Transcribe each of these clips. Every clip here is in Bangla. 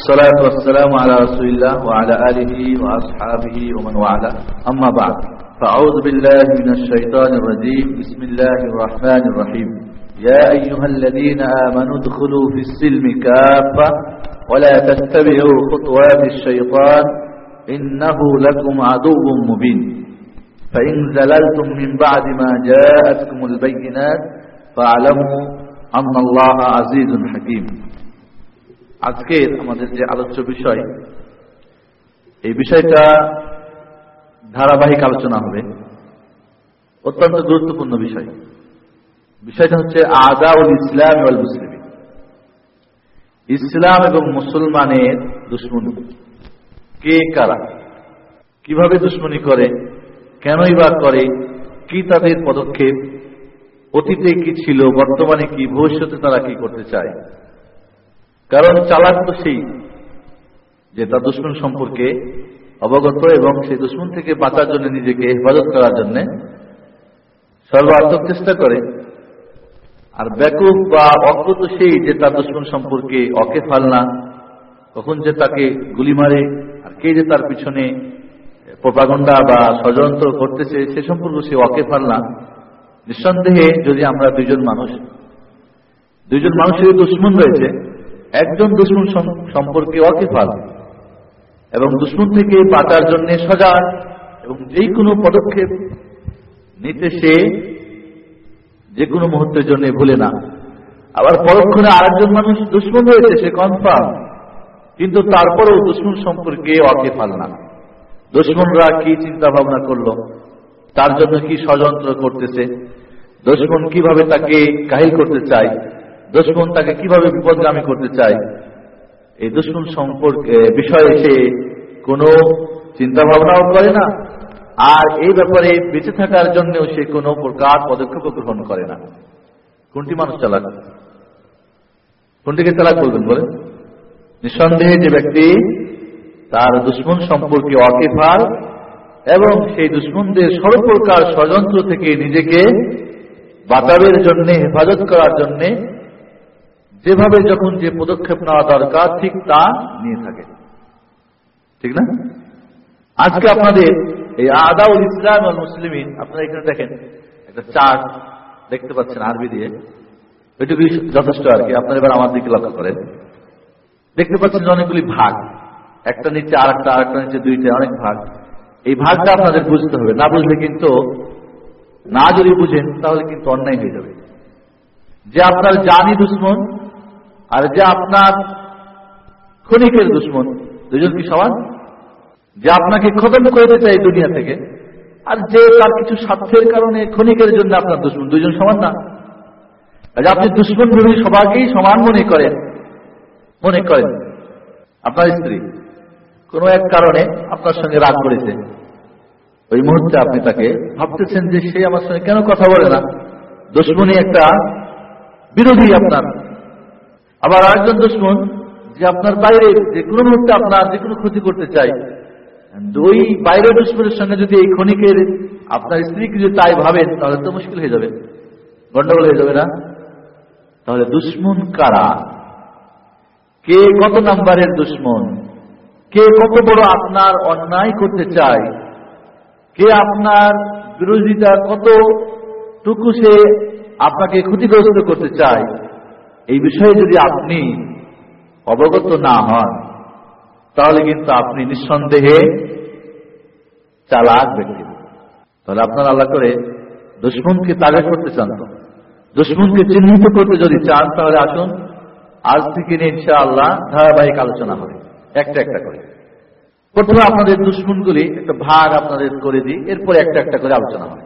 الصلاة والسلام على رسول الله وعلى آله وأصحابه ومن والاه. أما بعد فأعوذ بالله من الشيطان الرجيم. بسم الله الرحمن الرحيم. يا أيها الذين آمنوا ادخلوا في السلم كافة ولا تتبعوا خطوات الشيطان إنه لكم عدو مبين. فإن زللتم من بعد ما جاءتكم البينات فاعلموا أن الله عزيز حكيم. আজকের আমাদের যে আলোচ্য বিষয়, এই বিষয়টা ধারাবাহিক আলোচনা হবে। অত্যন্ত গুরুত্বপূর্ণ বিষয়। বিষয়টা হচ্ছে আদাউল ইসলাম এবং মুসলিম ইসলাম এবং মুসলমানের দুশ্মনী। কে কারা? কীভাবে দুশ্মনী করে? কেনই বা করে? কি তাদের পদক্ষেপ? অতীতে কি ছিল? বর্তমানে কি? ভবিষ্যতে তারা কি করতে চায়? কারণ চালাক তো সেই যে তার দুশ্মন সম্পর্কে অবগত এবং সেই দুশ্মন থেকে বাঁচার জন্য নিজেকে হেফাজত করার জন্য সর্বাত্মক চেষ্টা করে। আর ব্যাকুব বা অজ্ঞত সেই যে তার দুশ্মন সম্পর্কে অকে ফালনা কখন যে তাকে গুলি মারে, আর কে যে তার পিছনে প্রপাগণ্ডা বা ষড়যন্ত্র করতেছে, সে সম্পর্কে সে অকে ফালনা নিঃসন্দেহে যদি আমরা দুজন মানুষ, দুইজন মানুষের দুশ্মন রয়েছে একজন দুশ্মন সম্পর্কে অকেফাল এবং দুশ্মন থেকে বাঁচার জন্য সজাগ এবং যে কোনো পদক্ষেপ নিতে সে যে কোনো মুহূর্তের জন্য ভুলে না। আবার পরক্ষণে আরেকজন মানুষ দুশ্মন হয়েছে, সে কনফার্ম কিন্তু তারপরেও দুশ্মন সম্পর্কে অকেফাল না। দুশ্মনরা কি চিন্তা ভাবনা করল? তার জন্য কি ষড়যন্ত্র করতেছে? দুশ্মন কীভাবে তাকে কাহিল করতে চায়? দুশ্মন তাকে কীভাবে বিপদগামী করতে চায়? এই দুশ্মন সম্পর্কে বিষয়ে সে কোনো চিন্তা ভাবনাও করে না। আর এই ব্যাপারে বেঁচে থাকার জন্যও সে কোনো প্রকার পদক্ষেপ গ্রহণ করে না। কোনটি মানুষ চালাক? কোনটিকে চালাক বলবেন বলে নিঃসন্দেহে যে ব্যক্তি তার দুশ্মন সম্পর্কে অকেফার এবং সেই দুশ্মনদের সর্বপ্রকার ষড়যন্ত্র থেকে নিজেকে বাতাবের জন্য, হেফাজত করার জন্য যেভাবে যখন যে পদক্ষেপ নেওয়া দরকার ঠিক তা নিয়ে থাকে। ঠিক না? আজকে আপনাদের এই আদাউল ইসলাম আর মুসলিমিন আপনারা এখানে দেখেন একটা চার্ট দেখতে পাচ্ছেন আরবি দিয়ে। এটুকুই যথেষ্ট আর কি। আপনারা এবার আমার দিকে লক্ষ্য করেন। দেখতে পাচ্ছেন যে অনেকগুলি ভাগ। একটা নিচে আর একটা আর একটা নিচে দুইটা অনেক ভাগ। এই ভাগটা আপনাদের বুঝতে হবে। না বুঝলে কিন্তু না যদি বুঝেন তাহলে কিন্তু অন্যায় হয়ে যাবে। যে আপনার জানি দুশ্মন আর যে আপনার ক্ষণিকের দুশ্মন, দুজন কি সমান? যে আপনাকে খতম করতে চাই দুনিয়া থেকে, আর যে তার কিছু স্বার্থের কারণে ক্ষণিকের জন্য আপনার দুশ্মন, দুজন সমান না? আপনি দুশ্মন ভেবে সবাইকেই সমান মনে করেন মনে করেন, আপনার স্ত্রী কোনো এক কারণে আপনার সঙ্গে রাগ করেছে। ওই মুহূর্তে আপনি তাকে ভাবতেছেন যে সে আমার সঙ্গে কেন কথা বলে না? দুশ্মনী একটা বিরোধী আপনার। আবার আরেকজন দুশ্মন যে আপনার বাইরে যে কোনো মুহূর্তে আপনার যে কোনো ক্ষতি করতে চাই ওই বাইরের দুশ্মনের সঙ্গে যদি এই ক্ষণিকের আপনার স্ত্রীকে যদি তাই ভাবেন, তাহলে তো মুশকিল হয়ে যাবে। গন্ডগোল হয়ে যাবে না? তাহলে দুশ্মন কারা? কে কত নাম্বারের দুশ্মন? কে কত বড় আপনার অন্যায় করতে চায়? কে আপনার বিরোধিতা কত টুকু সে আপনাকে ক্ষতিগ্রস্ত করতে চায়? এই বিষয়ে যদি আপনি অবগত না হন, তাহলে কিন্তু আপনি নিঃসন্দেহে চালাক ব্যক্তি। তাহলে আপনার আল্লাহ করে দুশ্মনকে তাগা করতে চান দুশ্মনকে চিহ্নিত করতে যদি চান, তাহলে আসুন, আজ থেকে নিয়ে ইনশা আল্লাহ ধারাবাহিক আলোচনা হবে, একটা একটা করে। প্রথমে আপনাদের দুশ্মনগুলি একটা ভাগ আপনাদের করে দিই, এরপরে একটা একটা করে আলোচনা হবে।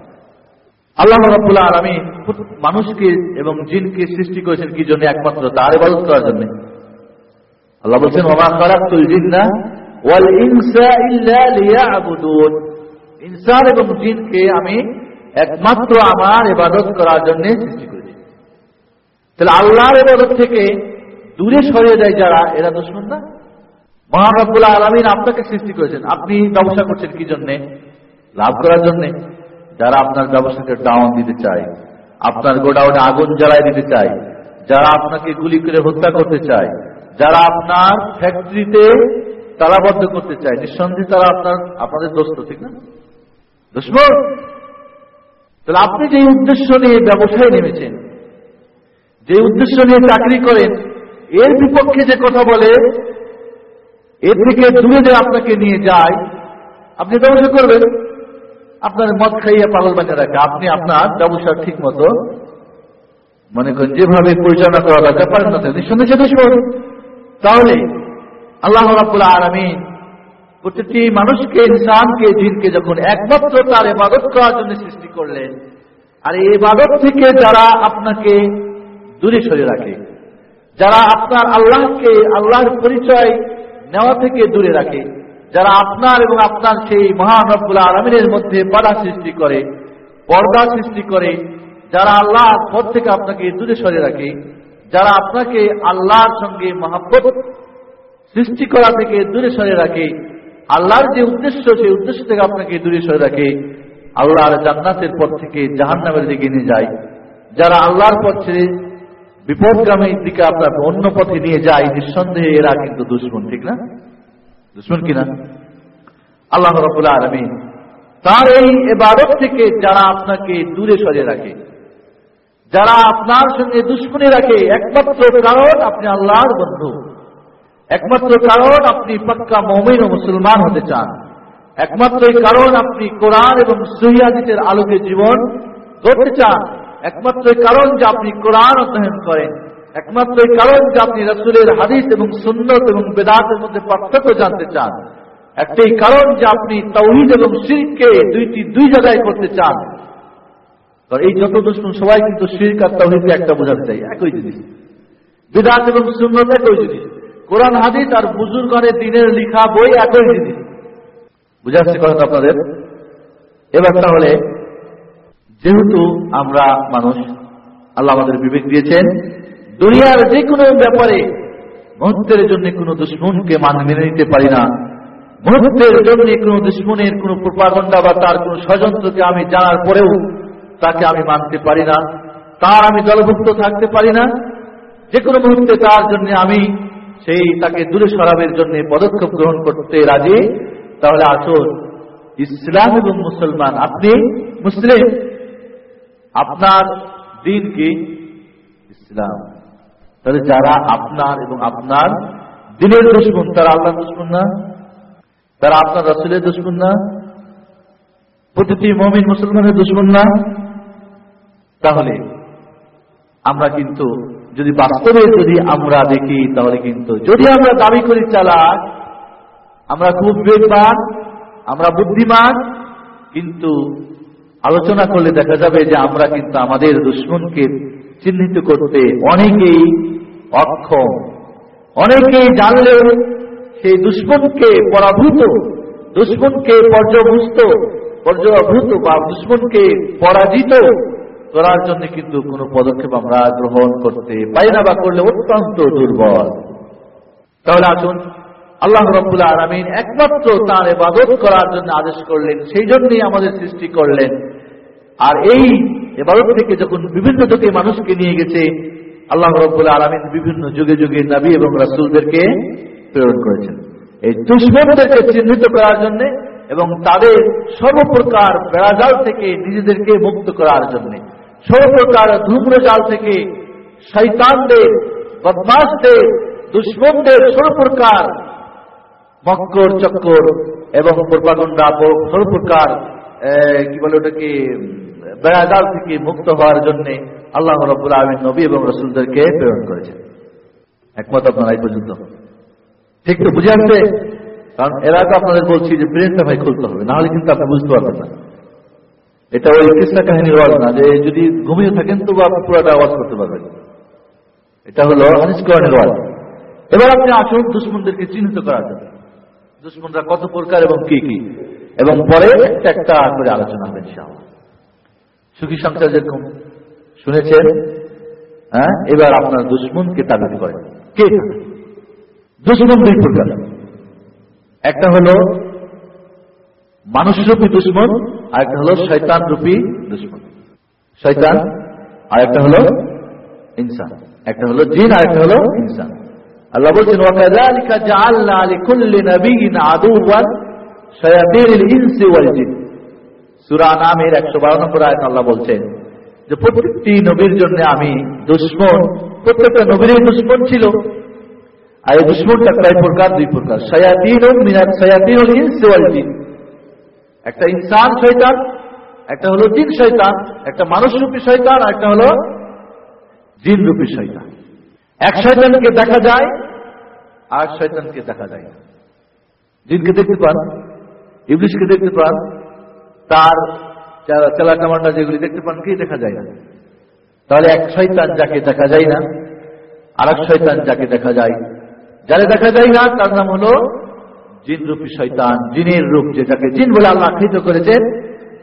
আল্লাহ রব্বুল্লাহ আলমী মানুষকে এবং জিনকে সৃষ্টি করেছেন কি জন্য? একমাত্র তার ইবাদত করার জন্য। আল্লাহ বলছেন ওমা খারাকুল জিন্না ওয়াল ইনসা ইল্লা ইনসান এবং জিনকে আমি একমাত্র আমার ইবাদত করার জন্য সৃষ্টি করেছি। তাহলে আল্লাহর ইবাদত থেকে দূরে সরিয়ে দেয় যারা, এরা দুশ্মন না মহানবুল্লাহ আলমিন আপনাকে সৃষ্টি করেছেন। আপনি ব্যবসা করছেন কি জন্যে? লাভ করার জন্যে। যারা আপনার ব্যবসাকে ডাউন দিতে চায়, আপনার গোডাউনে আগুন জ্বালায় দিতে চায়, যারা আপনাকে গুলি করে হত্যা করতে চায়, যারা আপনার ফ্যাক্টরিতে তালাবদ্ধ করতে চায়, নিঃসন্দেহে তারা আপনার, আপনাদের দোস্ত ঠিক না? দুশ্মন! তাহলে আপনি যে উদ্দেশ্য নিয়ে ব্যবসায় নেমেছেন, যে উদ্দেশ্য নিয়ে চাকরি করেন, এর বিপক্ষে যে কথা বলে, এর থেকে দূরে যে আপনাকে নিয়ে যায়, আপনি ব্যবসা করবেন। আপনার মদ খাইয়ে পাগল বানিয়ে রাখে। আপনি আপনার ব্যবসা ঠিক মতো মনে করেন যেভাবে পরিচালনা করা দরকার পারেন না নিঃসন্দেহে সে দুশ্মন তাহলে আল্লাহ রাবুল আলমিন প্রতিটি মানুষকে, ইনসানকে, জিনকে যখন একমাত্র তার এবাদত করার জন্য সৃষ্টি করলেন, আর এই এবাদত থেকে যারা আপনাকে দূরে সরে রাখে, যারা আপনার আল্লাহকে, আল্লাহর পরিচয় নেওয়া থেকে দূরে রাখে যারা আপনার এবং আপনার সেই মহান রব্বুল আলমিনের মধ্যে বাধা সৃষ্টি করে, পর্দা সৃষ্টি করে, যারা আল্লাহ পথ থেকে আপনাকে দূরে সরে রাখে, যারা আপনাকে আল্লাহর সঙ্গে মহাব্বত সৃষ্টি করা থেকে দূরে সরে রাখে, আল্লাহর যে উদ্দেশ্য, সেই উদ্দেশ্য থেকে আপনাকে দূরে সরে রাখে, আল্লাহর জান্নাতের পথ থেকে জাহান নামের দিকে নিয়ে যায়। যারা আল্লাহর পথ ছেড়ে বিপদগামীর দিকে আপনার অন্য পথে নিয়ে যায়, নিঃসন্দেহে এরা কিন্তু দুশ্মন, ঠিক না? দুশ্মন কিনা আল্লাহ রবুল্লা আলমী তার এই এবারত থেকে যারা আপনাকে দূরে সরে রাখে, যারা আপনার সঙ্গে দুশ্মনী রাখে, একমাত্র কারণ আপনি আল্লাহর বন্ধু, একমাত্র কারণ আপনি পাক্কা মমিন ও মুসলমান হতে চান, একমাত্র কারণ আপনি কোরআন এবং সহিদের আলোকে জীবন গড়তে চান, একমাত্র কারণ যে আপনি কোরআন অধ্যয়ন করেন একমাত্র এই কারণ যে আপনি রসুলের হাদিস এবং সুন্নত এবং বেদাতের মধ্যে পার্থক্য জানতে চান। একটাই কারণ যে আপনি তৌহিদ এবং শিরকে দুইটি দুই জায়গায় করতে চান। এই যত দুশ্মন, সবাই কিন্তু শিরক আর তৌহিদকে একটা বোঝাতে চাই একই জিনিস। বেদাত এবং সুন্নত একই জিনিস। কোরআন, হাদিস আর বুজুর্গণের দিনের লিখা বই একই জিনিস। বুঝাচ্ছে কথা আপনাদের? এবার তাহলে, যেহেতু আমরা মানুষ, আল্লাহ আমাদের বিবেক দিয়েছেন দুনিয়ার যে কোনো ব্যাপারে মুহূর্তের জন্য কোন দুশ্মনকে মান মেনে নিতে পারি না। মুহূর্তের জন্য কোন দুশ্মনের কোন প্রপাগণ্ডা বা তার কোন ষড়যন্ত্রকে আমি জানার পরেও তাকে আমি মানতে পারি না। তার আমি দলভুক্ত থাকতে পারি না। যে কোনো মুহূর্তে তার জন্য আমি সেই তাকে দূরে সরাবের জন্য পদক্ষেপ গ্রহণ করতে রাজি। তাহলে আসুন, ইসলাম এবং মুসলমান, আপনি মুসলিম, আপনার দিন কি ইসলাম। তাহলে যারা আপনার এবং আপনার দিনের দুশ্মন, তারা আল্লাহ দুশ্মন না, তারা আপনার রসুলের দুশ্মন না, প্রতিটি মমিন মুসলমানের দুশ্মন না। তাহলে আমরা কিন্তু যদি বাস্তবে যদি আমরা দেখি, তাহলে কিন্তু যদি আমরা দাবি করি চালাক, আমরা খুব বিবেকবান আমরা বুদ্ধিমান, কিন্তু আলোচনা করলে দেখা যাবে যে আমরা কিন্তু আমাদের দুশ্মনকে চিহ্নিত করতে অনেকেই অক্ষম, অনেকেই জানলেও সেই দুশ্মনকে পরাভূত, দুশ্মনকে পর্যভুস্ত পর্যভূত বা দুশ্মনকে পরাজিত করার জন্য কিন্তু কোনো পদক্ষেপ আমরা গ্রহণ করতে পারি না বা করলে অত্যন্ত দুর্বল। তাহলে আসুন, আল্লাহ রব্বুল্লাহ আলমিন একমাত্র তার এবাদত করার জন্য আদেশ করলেন, সেই জন্যই আমাদের সৃষ্টি করলেন আর এই এবাদত থেকে যখন বিভিন্ন যুগে মানুষকে নিয়ে গেছে, আল্লাহ রব্বুল্লাহ আলমিন বিভিন্ন যুগে যুগে নবী এবং রাসুলদেরকে প্রেরণ করেছেন। এই দুশ্মনদেরকে চিহ্নিত করার জন্য এবং তাদের সর্বপ্রকার বেড়াজাল থেকে নিজেদেরকে মুক্ত করার জন্য, সর্বপ্রকার ধূম্রজাল থেকে শৈতানদের বদমাসদের দুশ্মনদের সর্বপ্রকার মক্কর, চক্কর এবং প্রপাগন্ডা সর্বপ্রকার কি বলে ওটাকে বেড়াজাল থেকে মুক্ত হওয়ার জন্য আল্লাহ রব্বুল আলমিন নবী এবং রসুলদেরকে প্রেরণ করেছেন। একমত আপনারা এই পর্যন্ত? ঠিক তো বুঝে আসছে? কারণ এর আগে আপনাদের বলছি যে ব্রেনটা ভাই খুলতে হবে, নাহলে কিন্তু আপনি বুঝতে পারবেন না। এটা ওই কৃষ্ণা কাহিনীর ওয়াজ না, যে যদি ঘুমিয়ে থাকেন তবু আপনি পুরোটা আওয়াজ করতে পারবেন। এটা হলো হানিস কোরআনের এবার আপনি আসুন, দুশ্মনদেরকে চিহ্নিত করার জন্য দুশ্মনরা কত প্রকার এবং কি কি? এবং পরে একটা একটা করে আলোচনা হবে সুখী সংসার যেরকম শুনেছেন হ্যাঁ? এবার আপনার দুশ্মনকে তাগিদ করেন। কে? দুশ্মন দুই প্রকার। একটা হলো মানুষরূপী দুশ্মন আর একটা হলো শৈতান রূপী দুশ্মন। শৈতান আর একটা হলো ইনসান। একটা হলো জিন আর একটা হলো ইনসান। আল্লাহ বলছেন, ওয়াকাযালিকা জাআলনা লিকুল্লি নাবিয়্যিন আদুওয়ান শায়াতিনিল ইনসি ওয়াল জিন। সূরা নামের 112 নম্বর আয়াত আল্লাহ বলছেন যে প্রত্যেকটি নবীর জন্য আমি দুশ্মন, প্রত্যেকটা নবীরই দুশ্মন ছিল। আর এই দুশ্মনটা কয় প্রকার, দুই প্রকার। একটা ইনসান শয়তান, একটা হলো জিন শয়তান, একটা মানুষ রূপী শয়তান, আর একটা হলো জিন রূপী শয়তান। এক শয়তানকে দেখা যায়, আর শয়তানকে দেখা যায় না। জিনকে দেখতে পান ইংলিশকে দেখতে পান তার চেলাটামান্ডা যেগুলি দেখতে পান, কি দেখা যায়? না তাহলে এক শৈতান যাকে দেখা যায় না আর এক শৈতান যাকে দেখা যায়। যারা দেখা যায় না, তার নাম হলো জিনরূপী শৈতান জিনের রূপ যেটাকে জিন বলে আল্লাহ আকৃত করেছে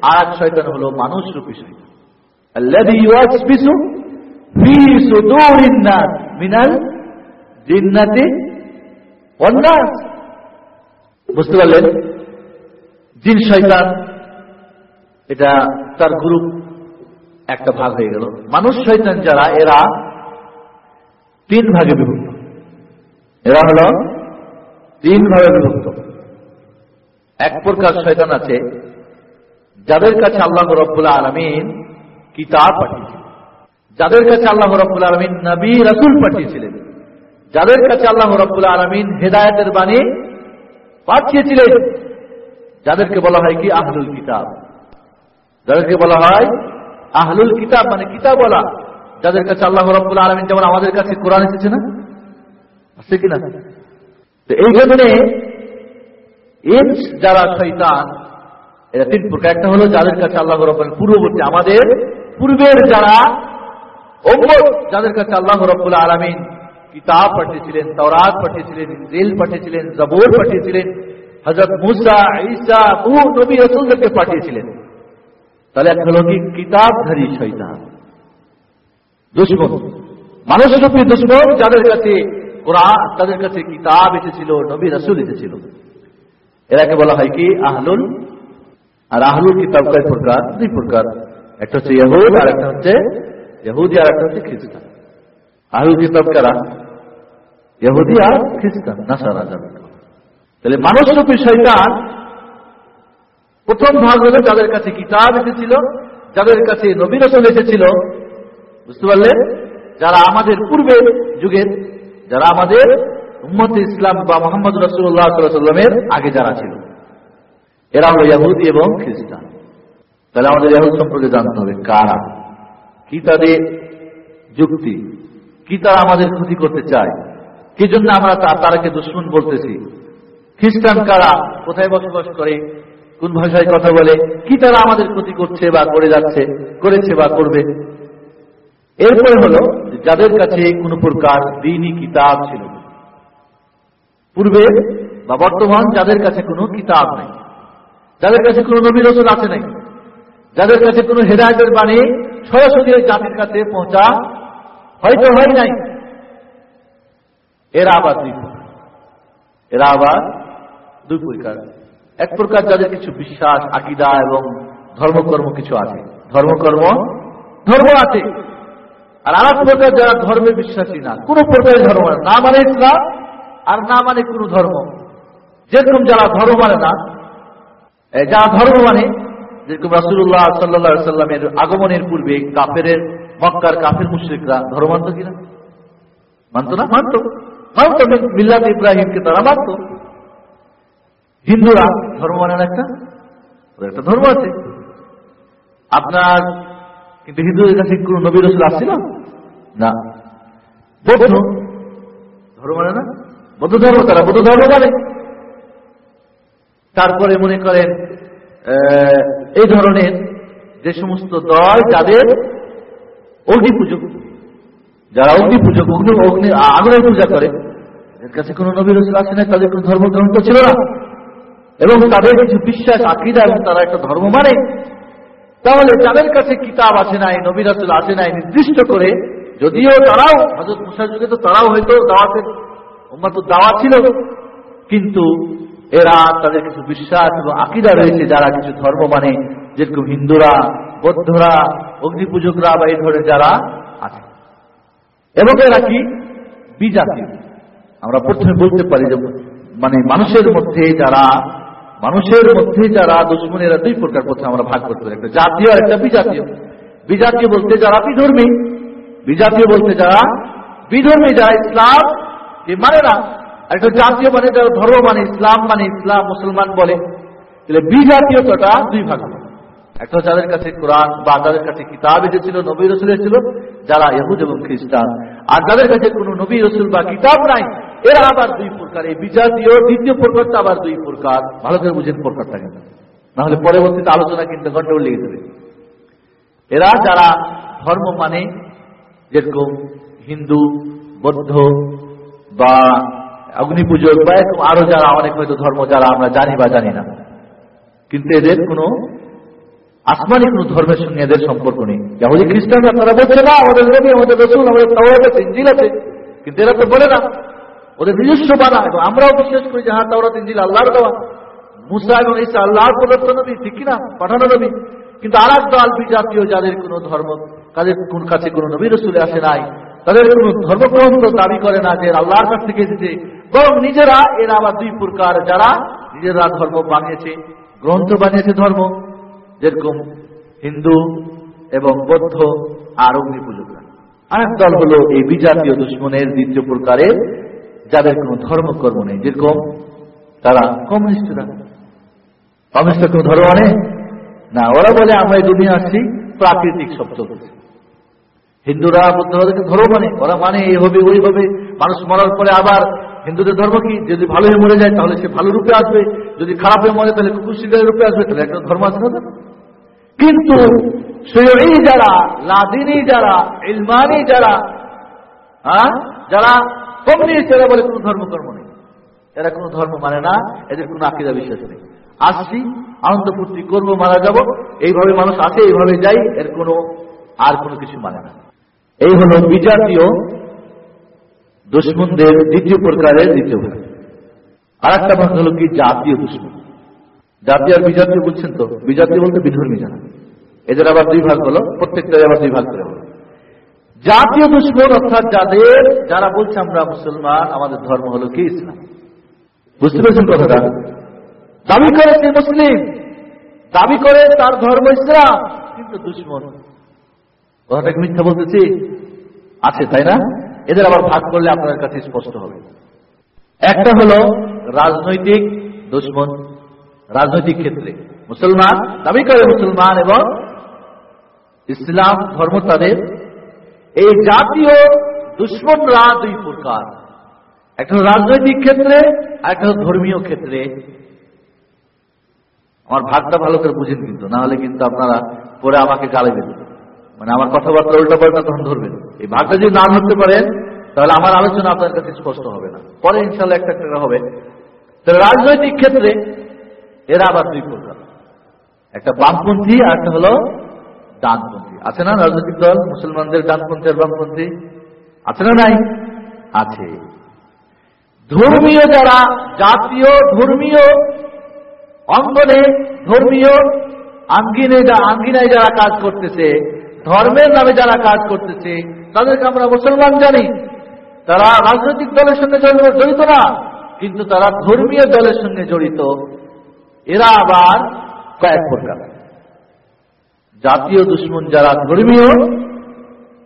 আর এক শৈতান হলো মানুষ রূপী শৈতান বুঝতে পারলেন? জিন শৈতান এটা তার গ্রুপ একটা ভাগ হয়ে গেল। মানুষ শয়তান যারা, এরা তিন ভাগে বিভক্ত। এরা হলো তিন ভাগে বিভক্ত। এক প্রকার শয়তান আছে, যাদের কাছে আল্লাহ রব্বুল আলমিন কিতাব পাঠিয়েছিলেন। যাদের কাছে আল্লাহ রব্বুল আলমিন নবী, রাসুল পাঠিয়েছিলেন। যাদের কাছে আল্লাহ রব্বুল আলমিন হেদায়তের বাণী পাঠিয়েছিলেন। যাদেরকে বলা হয় কি? আহলুল কিতাব। যাদেরকে বলা হয় আহলুল কিতাব মানে কিতাব বলা যাদের কাছে আল্লাহ রব্বুল আলমিন যেমন আমাদের কাছে কোরআন এসেছে না? আছে কিনা? তো এই জন্য যারা শৈতান এরা তিন প্রকার। একটা হলো যাদের কাছে আল্লাহ রব্বুল পূর্ববর্তী, আমাদের পূর্বের যারা যাদের কাছে আল্লাহ রব্বুল আলমিন কিতাব পাঠিয়েছিলেন, তওরাত পাঠিয়েছিলেন, ইনজিল পাঠিয়েছিলেন, জবুর পাঠিয়েছিলেন হজরত মুসা, ঈসা নবী রসুলদেরকে পাঠিয়েছিলেন। তাহলে একটা হলো কি কিতাবধারী শৈতান দুশ্মন। মানুষরূপী দুশ্মন যাদের কাছে কোরআন, তাদের কাছে কিতাব এসেছিল, নবী রসুল এসেছিল। এরাকে বলা হয় কি? আহলুল আর আহলুল কিতাব কয় প্রকার? দুই প্রকার। একটা হচ্ছে ইহুদ আর একটা হচ্ছে ইহুদি আর একটা হচ্ছে খ্রিস্টান। আহলুল কিতাব কারা? ইহুদি আর খ্রিস্টান, নাসারা যাবে তাহলে মানুষরূপী শৈতান প্রথম ভাগ হলো যাদের কাছে কিতাব এসেছিল, যাদের কাছে নবী রসুল এসেছিল। বুঝতে পারলেন? যারা আমাদের পূর্বের যুগের, যারা আমাদের উম্মত ইসলাম বা মোহাম্মদ রসুল্লাহ সাল্লামের আগে যারা ছিল, এরা হলো ইয়াহুদি এবং খ্রিস্টান। তাহলে আমাদের ইয়াহুদ সম্পর্কে জানতে হবে, কারা? কি তাদের যুক্তি? কি তারা আমাদের ক্ষতি করতে চায়? কি জন্য আমরা তারাকে দুশ্মন বলতেছি? খ্রিস্টান কারা? কোথায় বসবাস করে? কোন ভাষায় কথা বলে, কি তারা আমাদের ক্ষতি করছে বা করে যাচ্ছে, করেছে বা করবে? এরপরে হলো যাদের কাছে কোন প্রকার দিনই কিতাব ছিল পূর্বে বা বর্তমান যাদের কাছে কোনো কিতাব নেই, যাদের কাছে কোনো নবী রসুল আছে নাই, যাদের কাছে কোনো হেদায়তের বাণী সরাসরি জাতির কাছে পৌঁছা হয়তো হয় নাই। এরা আবার দুই এরা আবার দুই প্রকার। এক প্রকার যাদের কিছু বিশ্বাস, আকিদা এবং ধর্মকর্ম কিছু আছে। ধর্মকর্ম, ধর্ম আছে। আর আর প্রকার যারা ধর্মে বিশ্বাসী না, কোন প্রকারের ধর্ম না। মানে ইসলাম, আর না মানে কোন ধর্ম। যেরকম যারা ধর্ম মানে না যারা ধর্ম মানে যেরকম রাসুল্লাহ সাল্লা সাল্লামের আগমনের পূর্বে কাফের মক্কার কাফের মুশ্রিকরা ধর্ম মানত কিনা? মানত না? মানত। মানত মিল্লাদ ইব্রাহিমকে তারা মানত। হিন্দুরা ধর্ম মানে একটা? একটা ধর্ম আছে। আপনার, কিন্তু হিন্দুদের কাছে কোন নবী রসুল আসছিল? না। বৌদ্ধ? ধর্ম মানে না? বৌদ্ধ ধর্ম তারা বৌদ্ধ ধর্ম মানে তারপরে মনে করেন এই ধরনের যে সমস্ত দল যাদের অগ্নি পুজো যারা অগ্নি পুজো অগ্নি অগ্নি পূজা করে এর কাছে কোন নবী রসুল আসে না তাদের কোন ধর্মগ্রন্থ ছিল না। এবং তাদের কিছু বিশ্বাস, আকিদা এবং তারা একটা ধর্ম মানে তাহলে যাদের কাছে কিতাব আছে নাই, নবী রাসুল আছে নাই, নির্দিষ্ট করে, যদিও তারাও হজরত মুসার যুগে তো তারাও হয়তো দাওয়াতের উম্মাত দাওয়া ছিল, কিন্তু এরা তাদের কিছু বিশ্বাস এবং আকিদা রয়েছে, যারা কিছু ধর্ম মানে যেরকম হিন্দুরা, বৌদ্ধরা অগ্নি পূজকরা বা এই ধরনের যারা আছে। এবং এরা কি? বিজাতি। আমরা প্রথমে বলতে পারি যে মানে মানুষের মধ্যে যারা মানুষের মধ্যে যারা দুশ্মনেরা দুই প্রকার প্রথমে আমরা ভাগ করতে পারি। একটা জাতীয় আর একটা বিজাতীয় বিজাতীয় বলতে যারা বিধর্মী বিজাতীয় বলতে যারা বিধর্মী যারা ইসলাম যে মানে না। আর একটা জাতীয় মানে যারা ধর্ম মানে ইসলাম মানে ইসলাম মুসলমান বলে। তাহলে বিজাতীয়তাটা দুই ভাগ একটা যাদের কাছে কোরআন বা যাদের কাছে কিতাব এসেছিল, নবী রসুল এসেছিল যারা ইহুদ এবং খ্রিস্টান। আর যাদের কাছে কোনো নবী রসুল বা কিতাব নাই এরা আবার দুই প্রকার, এই বিজাতীয় দ্বিতীয় প্রকারটা আবার দুই প্রকার। ভালো করে বুঝেন প্রকারটা কেন না। হলে পরবর্তীতে আলোচনা কিন্তু গন্ডগোল লেগে যাবে। এরা যারা ধর্ম মানে যেরকম হিন্দু, বৌদ্ধ বা অগ্নি পূজক বা এরকম আরও যারা অনেক হয়তো ধর্ম যারা আমরা জানি বা জানি না। কিন্তু এদের কোনো আসমানি কোন ধর্মের সঙ্গে এদের সম্পর্ক নেই। ইয়াহুদি, খ্রিস্টানরা তারা বলছে, না, আমাদের আমাদের রসুল, আমাদের কিন্তু এরা তো বলে না। ওদের নিজস্ব বানা এবং আমরাও বিশ্বাস করি যে হ্যাঁ তাওরাত ইঞ্জিল আল্লাহর দেওয়া। মুসা এবং ইসা আল্লাহর প্রদত্ত নবী, ঠিক কিনা? পাঠানো নবী। কিন্তু আর এক দল বিজাতীয় যাদের কোনো ধর্ম, তাদের কোন কাছে কোনো নবী রসুলে আসে নাই, তাদের কোন ধর্মগ্রন্থ দাবি করে না যে আল্লাহর কাছ থেকে এসেছে। বরং নিজেরা, এরা আবার দুই প্রকার, যারা নিজেরা ধর্ম বানিয়েছে, গ্রন্থ বানিয়েছে ধর্ম, যেরকম হিন্দু এবং বৌদ্ধ আর অগ্নি পূজকরা আরেক দল হলো এই বিজাতীয় দুশ্মনের দ্বিতীয় প্রকারের যাদের কোনো ধর্মকর্ম নেই যেরকম তারা কমিউনিস্টরা। কমিউনিস্ট কোনো ধর্ম মানে না, ওরা বলে, আমরা এই দুনিয়া আসছি, প্রাকৃতিক চলছে হিন্দুরা বৌদ্ধদেরকে ধর্ম মানে ওরা মানে এই হবে, ওই হবে। মানুষ মরার পরে আবার, হিন্দুদের ধর্ম কি? যদি ভালো হয়ে মরে যায়, তাহলে সে ভালো রূপে আসবে। যদি খারাপ হয়ে মরে, তাহলে কুকুর রূপে আসবে। তাহলে একটা ধর্ম আছে না কিন্তু যারা, লাদিনী যারা, ইলমানি যারা হ্যাঁ? যারা কমিউনিস্ট এরা বলে কোনো ধর্মকর্ম নেই। এরা কোনো ধর্ম মানে না, এদের কোনো আকিদা, বিশ্বাস নেই। আসছি, আনন্দ ফুর্তি করব, মারা যাব। এইভাবে মানুষ আসে, এইভাবে যাই, এর কোনো, আর কোনো কিছু মানে না। এই হলো বিজাতীয় দুশ্মনদের দ্বিতীয় প্রকারের দ্বিতীয় ভাগ আর একটা ভাগ হলো কি? জাতীয় দুশ্মন। জাতীয় আর বিজাতীয় বুঝছেন তো? বিজাতীয় বলতে বিধর্মী যারা। এদের আবার দুই ভাগ হলো। প্রত্যেকটা আবার দুই ভাগ করে জাতীয় দুশ্মন, অর্থাৎ যাদের, যারা বলছে আমরা মুসলমান, আমাদের ধর্ম হলো কি? ইসলাম। বুঝতে পেরেছেন কথাটা? দাবি করে সে মুসলিম, দাবি করে তার ধর্ম ইসলাম, কিন্তু দুশ্মন। কথাটাকে মিথ্যা বলতেছি? আছে, তাই না? এদের আবার ভাগ করলে আপনার কাছে স্পষ্ট হবে। একটা হলো রাজনৈতিক দুশ্মন, রাজনৈতিক ক্ষেত্রে। মুসলমান, দাবি করে মুসলমান এবং ইসলাম, ধর্ম তাদের এই জাতীয় দুশ্মনরা দুই প্রকার। একটা রাজনৈতিক ক্ষেত্রে, আর একটা ধর্মীয় ক্ষেত্রে। আমার ভাগটা ভালো করে বুঝেন কিন্তু, না হলে কিন্তু আপনারা পরে আমাকে গালে দেবেন। মানে আমার কথাবার্তা উল্টা পাল্টা তখন ধরবেন। এই ভাগটা যদি না ধরতে পারেন, তাহলে আমার আলোচনা আপনার কাছে স্পষ্ট হবে না। পরে ইনশাল্লাহ একটা একটা হবে। তাহলে রাজনৈতিক ক্ষেত্রে এরা আবার দুই প্রকার। একটা বামপন্থী আর একটা হলো ডানপন্থী। আছে না রাজনৈতিক দল? মুসলমানদের ডানপন্থী বামপন্থী? আছে না নাই? আছে। ধর্মীয় যারা, জাতীয়, ধর্মীয় অঙ্গনে, ধর্মীয় আঙ্গিনে আঙ্গিনায় যারা কাজ করতেছে, ধর্মের নামে যারা কাজ করতেছে, তাদেরকে আমরা মুসলমান জানি। তারা রাজনৈতিক দলের সঙ্গে জড়িত না, কিন্তু তারা ধর্মীয় দলের সঙ্গে জড়িত। এরা আবার কয়েক প্রকার। জাতীয় দুশ্মন যারা ধর্মীয়,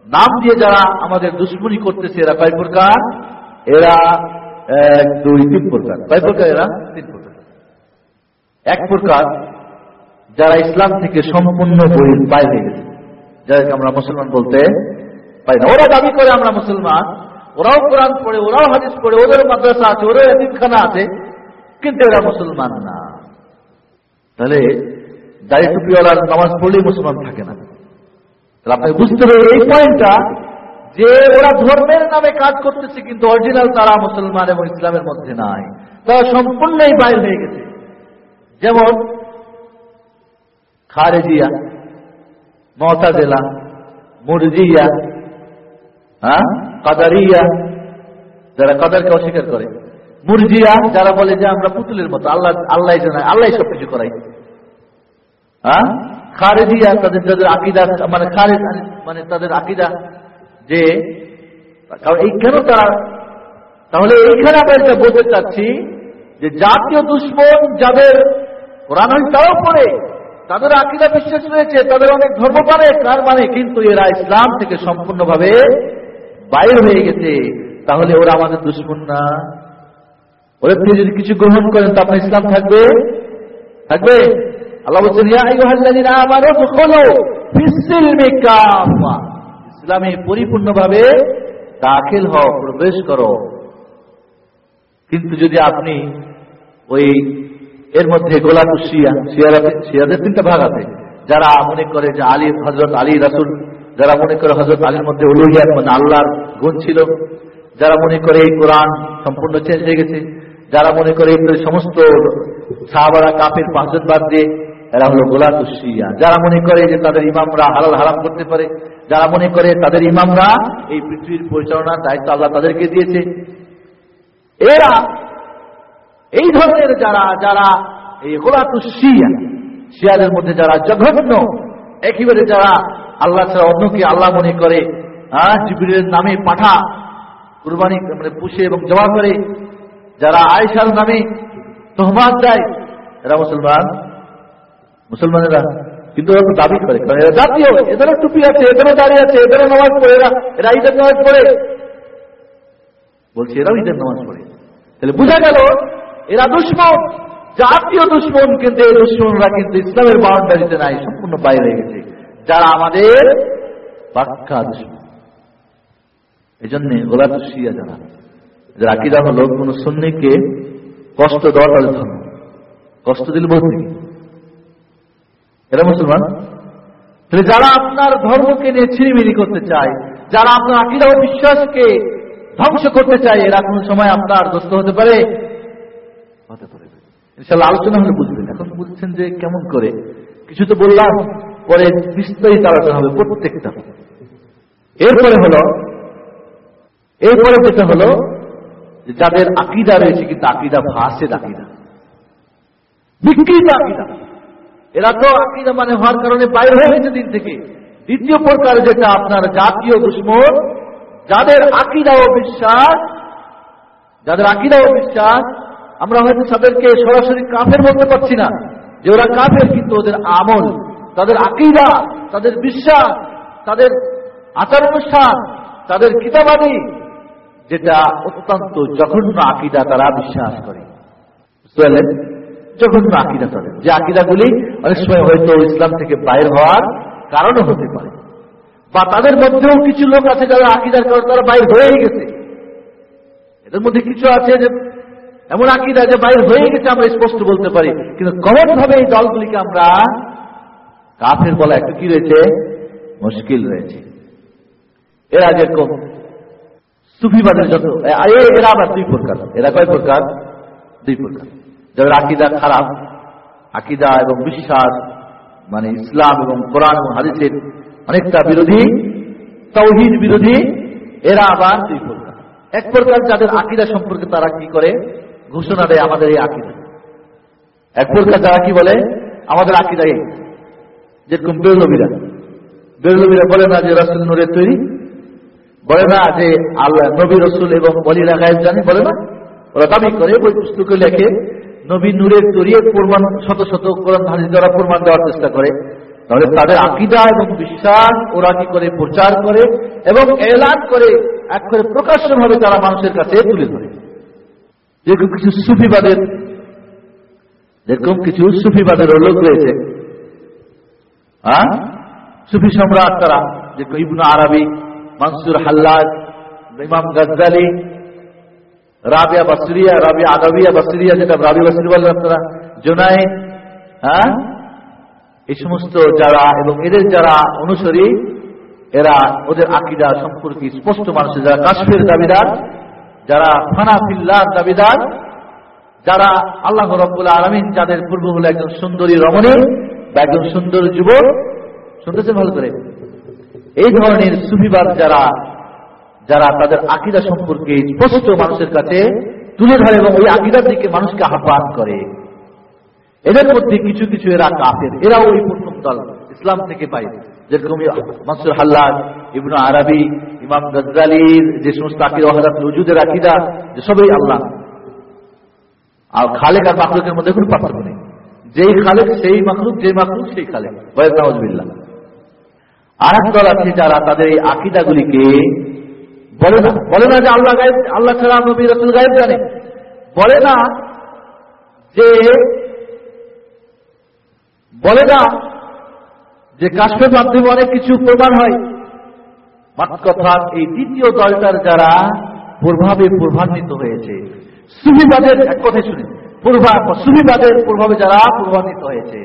নাম দিয়ে যারা আমাদের দুশ্মনী করতেছে এরা কয় প্রকার? এরা দুই, তিন প্রকার। কয় প্রকার এরা? তিন প্রকার। এক প্রকার, যারা ইসলাম থেকে সম্পূর্ণ বই বাইরে গেছে। যাদেরকে আমরা মুসলমান বলতে পাই না। ওরা দাবি করে আমরা মুসলমান। ওরাও কোরআন পড়ে, ওরাও হাদিস পড়ে, ওদের মাদ্রাসা আছে, ওদের এতিমখানা আছে। কিন্তু এরা মুসলমান না। তাহলে দাড়ি টুপিওয়ালার নামাজ পড়লেই মুসলমান থাকে না। তাহলে আপনি বুঝতে হবে এই পয়েন্টটা যে ওরা ধর্মের নামে কাজ করতেছে কিন্তু অরিজিনাল তারা মুসলমান এবং ইসলামের মধ্যে নাই। তারা সম্পূর্ণই বাইর হয়ে গেছে। যেমন খারেজিয়া মতাজেলা মুরজিয়া হ্যাঁ কাদারিয়া যারা কাদারকে অস্বীকার করে। মুরজিয়া যারা বলে যে আমরা পুতুলের মতো আল্লাহ আল্লাহ জানায় আল্লাহ সবকিছু করাই। হ্যাঁ? খারেজিয়া তাদের যাদের আকিদা মানে খারেজ মানে তাদের আকিদা যে, কারণ এই কেন তারা তাহলে এইখানে আমরা এটা বলতে চাচ্ছি যে জাতীয় দুশ্মন যাদের কোরআন তাও পড়ে, তাদের আকিদা বিশ্বাস রয়েছে, তাদের অনেক ধর্ম মানে কার মানে কিন্তু এরা ইসলাম থেকে সম্পূর্ণভাবে বাইরে হয়ে গেছে। তাহলে ওরা আমাদের দুশ্মন না। ওদের থেকে যদি কিছু গ্রহণ করেন তা আপনার ইসলাম থাকবে? থাকবে? ইসলামে পরিপূর্ণভাবে দাখিল হও, প্রবেশ করো। কিন্তু যদি আপনি ওই এর মধ্যে গোলাটু শিয়া শিয়াদের তিনটা ভাগ আছে। যারা মনে করে যে আলী হজরত আলী রাসুল, যারা মনে করে হজরত আলীর মধ্যে উলুহিয়াত মানে আল্লাহর গুণ ছিল। যারা মনে করে এই কোরআন সম্পূর্ণ চেঞ্জ হয়ে গেছে। যারা মনে করে এই সমস্ত সাহাবারা কাপের পাঁচজন বাদ দিয়ে এরা হলো গোলাটু শিয়া যারা মনে করে যে তাদের ইমামরা হালাল হারাম করতে পারে, যারা মনে করে তাদের ইমামরা এই পৃথিবীর পরিচালনার দায়িত্ব আল্লাহ তাদেরকে দিয়েছে। এরা এই ধরনের যারা যারা এই গোলাতু শিয়া শিয়াদের মধ্যে যারা জঘন্য, একেবারে যারা আল্লাহ ছাড়া অন্যকে আল্লাহ মনে করে হ্যাঁ জিবিরের নামে পাঠা, কুরবানি মানে পুষে এবং জমা করে, যারা আয়সার নামে তহমাদ দেয়, এরা মুসলমান মুসলমানেরা। কিন্তু ওরা দাবি করে, কারণ এরা জাতীয় এদেরও টুপি আছে এদেরও দাঁড়িয়ে আছে এদেরও নামাজ পড়ে, এরা এরা ঈদের নামাজ পড়ে। বলছে, এরাও ঈদের নামাজ পড়ে। তাহলে বোঝা গেল, এরা দুশ্মন, জাতীয় দুশ্মন, কিন্তু এই দুশ্মনরা কিন্তু ইসলামের বাউন্ডারিতে নাই, সম্পূর্ণ বাইরে গেছে। যারা আমাদের বাক্কা দুশ্মন। এই জন্য গোলা শিয়া যারা এদের আকিদা হলো কোন সন্নিকে কষ্ট দেওয়া ধর্ম কষ্ট দিলে বলতে এরা মুসলমান? তাহলে যারা আপনার ধর্মকে নিয়ে ছিনিমিনি করতে চায়, যারা আপনার আকিদা ও বিশ্বাসকে ধ্বংস করতে চায়, এরা কোন সময় আপনার দোস্ত হতে পারে? আলোচনা হলে বুঝবেন। এখন বুঝছেন যে কেমন করে? কিছু তো বললাম, পরে বিস্তারিত আলোচনা হবে প্রত্যেকটা। এরপরে হলো, এরপরে যেটা হলো যাদের আকিদা রয়েছে, কিন্তু আকিদা ফাঁসের আকিদা। বিকৃত আকিদা। এরা তো আকিদা মানে হওয়ার কারণে বাইরে হয়ে গেছে দিন থেকে। দ্বিতীয় প্রকার যেটা আপনার জাতীয় দুশ্মন, যাদের আকিদা ও বিশ্বাস, যাদের আকিদা ও বিশ্বাস, আমরা হয়তো তাদেরকে সরাসরি কাফের বলতে পারছি না, যে ওরা কাফের, কিন্তু ওদের আমল, তাদের আকিদা, তাদের বিশ্বাস, তাদের আচার অনুষ্ঠান তাদের কিতাবাদি, যেটা অত্যন্ত জঘন্য আকিদা তারা বিশ্বাস করে। বুঝলেন জঘন্য আকিদা চলে, যে আকিদাগুলি অনেক সময় হয়তো ইসলাম থেকে বাইর হওয়ার কারণও হতে পারে। বা তাদের মধ্যেও কিছু লোক আছে যারা আকিদার কারণে তারা বাইর হয়ে গেছে। এদের মধ্যে কিছু আছে যে এমন আকিদা যে বাইর হয়ে গেছে, আমরা স্পষ্ট বলতে পারি। কিন্তু কমন ভাবে এই দলগুলিকে আমরা কাফের বলা একটু কি রয়েছে? মুশকিল রয়েছে। এরা যেরকম সুফিবাদের যত এরা আবার দুই প্রকার। এরা কয় প্রকার? দুই প্রকার। যাদের আকিদা খারাপ, আকিদা এবং বিশ্বাস মানে ইসলাম এবং কোরআন এবং হাদিসের অনেকটা বিরোধী তৌহিদ বিরোধী, এরা আবার দুই প্রকার। এক প্রকার যাদের আকিদা সম্পর্কে তারা কি করে? ঘোষণা দেয় আমাদের এই আকিদা। এক প্রকার যারা কি বলে? আমাদের আকিদা এই। যেরকম বেরলবীরা। বেরলবীরা বলে না যে রসুল নূরের তৈরি? বলে না যে আল্লাহ নবী রসুল এবং বলিরা গায়েব জানে? বলে না। ওরা দাবি করে বই পুস্তকে লেখে, নবী নূরের তৈরিয়ে প্রমাণ, শত শত কোরআন দ্বারা প্রমাণ দেওয়ার চেষ্টা করে। তাহলে তাদের আকিদা এবং বিশ্বাস, ওরা কি করে প্রচার করে এবং এলান করে, এক করে প্রকাশ্য ভাবে তারা মানুষের কাছে তুলে ধরে। যেরকম কিছু সুফিবাদের, যেরকম কিছু সুফিবাদের লোক রয়েছে। হ্যাঁ? সুফি সম্রাট তারা যে ইবনু আরবি, মানসুর হাল্লাদ ইমাম গজ্জালি রাবিয়া বাসরিয়া, রাবিয়া আদাবিয়া বাসরিয়া যেটা রাবি বাসরি বললেন আপনারা। জোনাই হ্যাঁ? এই সমস্ত যারা এবং এদের যারা অনুসরী, এরা ওদের আকিদা সম্পর্কে স্পষ্ট মানুষের যারা কাশ্মীর দাবিদার, যারা ফানাফিল্লার দাবিদার, যারা আল্লাহ রব্বুল আলমিন যাদের পূর্ব হলো একজন সুন্দরী রমণী বা একজন সুন্দর যুবক। শুনতেছে ভালো করে? এই ধরনের সুফিবাদ যারা যারা তাদের আকিদা সম্পর্কে স্পষ্ট মানুষের কাছে তুলে ধরে এবং ওই আকিদার দিকে মানুষকে আহ্বান করে। এদের মধ্যে কিছু কিছু এরা কাফের। এরাও ওই প্রথম দল ইসলাম থেকে বাইরে যেরকম মাসুর হাল্লাদ ইবনু আরবি, ইমাম গজ্জালির যে সমস্ত আকিদা ওয়াহাদাত রুজুদের আকিদা যে সবই আল্লাহ। আর খালেক আর মাখলুকের মধ্যে কোনো পার্থক্য নেই। যেই খালেক, সেই মাখলুক, যেই মাখলুক, সেই খালেক। বয়াজবিল্লা আর এক দল আছে যারা তাদের এই আকিদাগুলিকে বলে না বলে না যে আল্লাহ গায়েব, আল্লাহ ছাড়া নবী রসুল গায়েব জানে। বলে না যে, বলে না যে কাশ্মীর মাধ্যমে অনেক কিছু প্রমাণ হয়। কথা, এই দ্বিতীয় দলটার যারা প্রভাবে প্রভান্বিত হয়েছে সুবিবাদের এক কথাই শুনি। প্রভাব সুবিবাদের প্রভাবে যারা প্রভাবিত হয়েছে,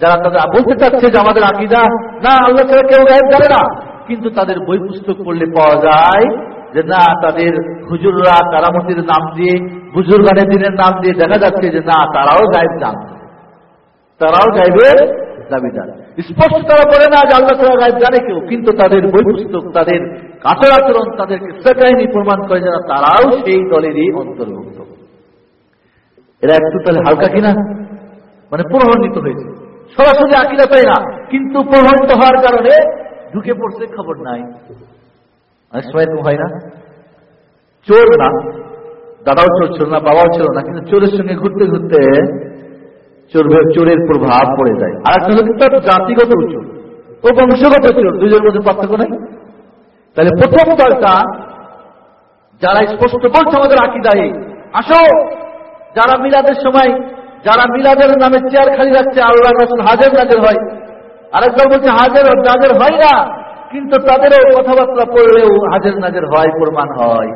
যারা তারা বলতে চাচ্ছে যে আমাদের আকিদা, না, আল্লাহ ছাড়া কেউ গায়েব জানে না। কিন্তু তাদের বই পুস্তক পড়লে পাওয়া যায় যে না, তাদের হুজুররা তারামতির নাম দিয়ে, বুজুর্গানের দিনের নাম দিয়ে দেখা যাচ্ছে যে না, তারাও গায়েব জান তারাও গায়েবের দাবিদার স্পষ্ট তারা বলে না যে আল্লাহ তারা গায়েব জানে কেউ, কিন্তু তাদের বই পুস্তক, তাদের কাঁচর আচরণ তাদের কিসা কাহিনী প্রমাণ করে যারা তারাও সেই দলেরই অন্তর্ভুক্ত। এরা একটু তাহলে হালকা কিনা? মানে প্রভান্বিত হয়েছে। সরাসরি আকিরা পাই না, কিন্তু প্রভাবিত হওয়ার কারণে ঢুকে পড়ছে, খবর নাই। অনেক সময় এরকম হয় না? চোর না। দাদাও চোর ছিল না, বাবাও ছিল না, কিন্তু চোরের সঙ্গে ঘুরতে ঘুরতে চোরের চোরের প্রভাব পড়ে যায়। আর একটা কিন্তু জাতিগত চোর ও বংশগত চোর দুজনের মধ্যে পার্থক্য নাই। তাহলে প্রথম দলটা, যারা স্পষ্ট বলছে আমাদের আকিদায়, আসো! যারা মিলাদের সময়, যারা মিলাদের নামে চেয়ার খালি রাখছে আল্লাহ রসুল হাজার নাজের হয়। আরেকবার বলছে, হাজার নাজের হয় না, কিন্তু তাদেরও কথাবার্তা পড়লেও হাজার নাজের হয়, প্রমাণ হয়।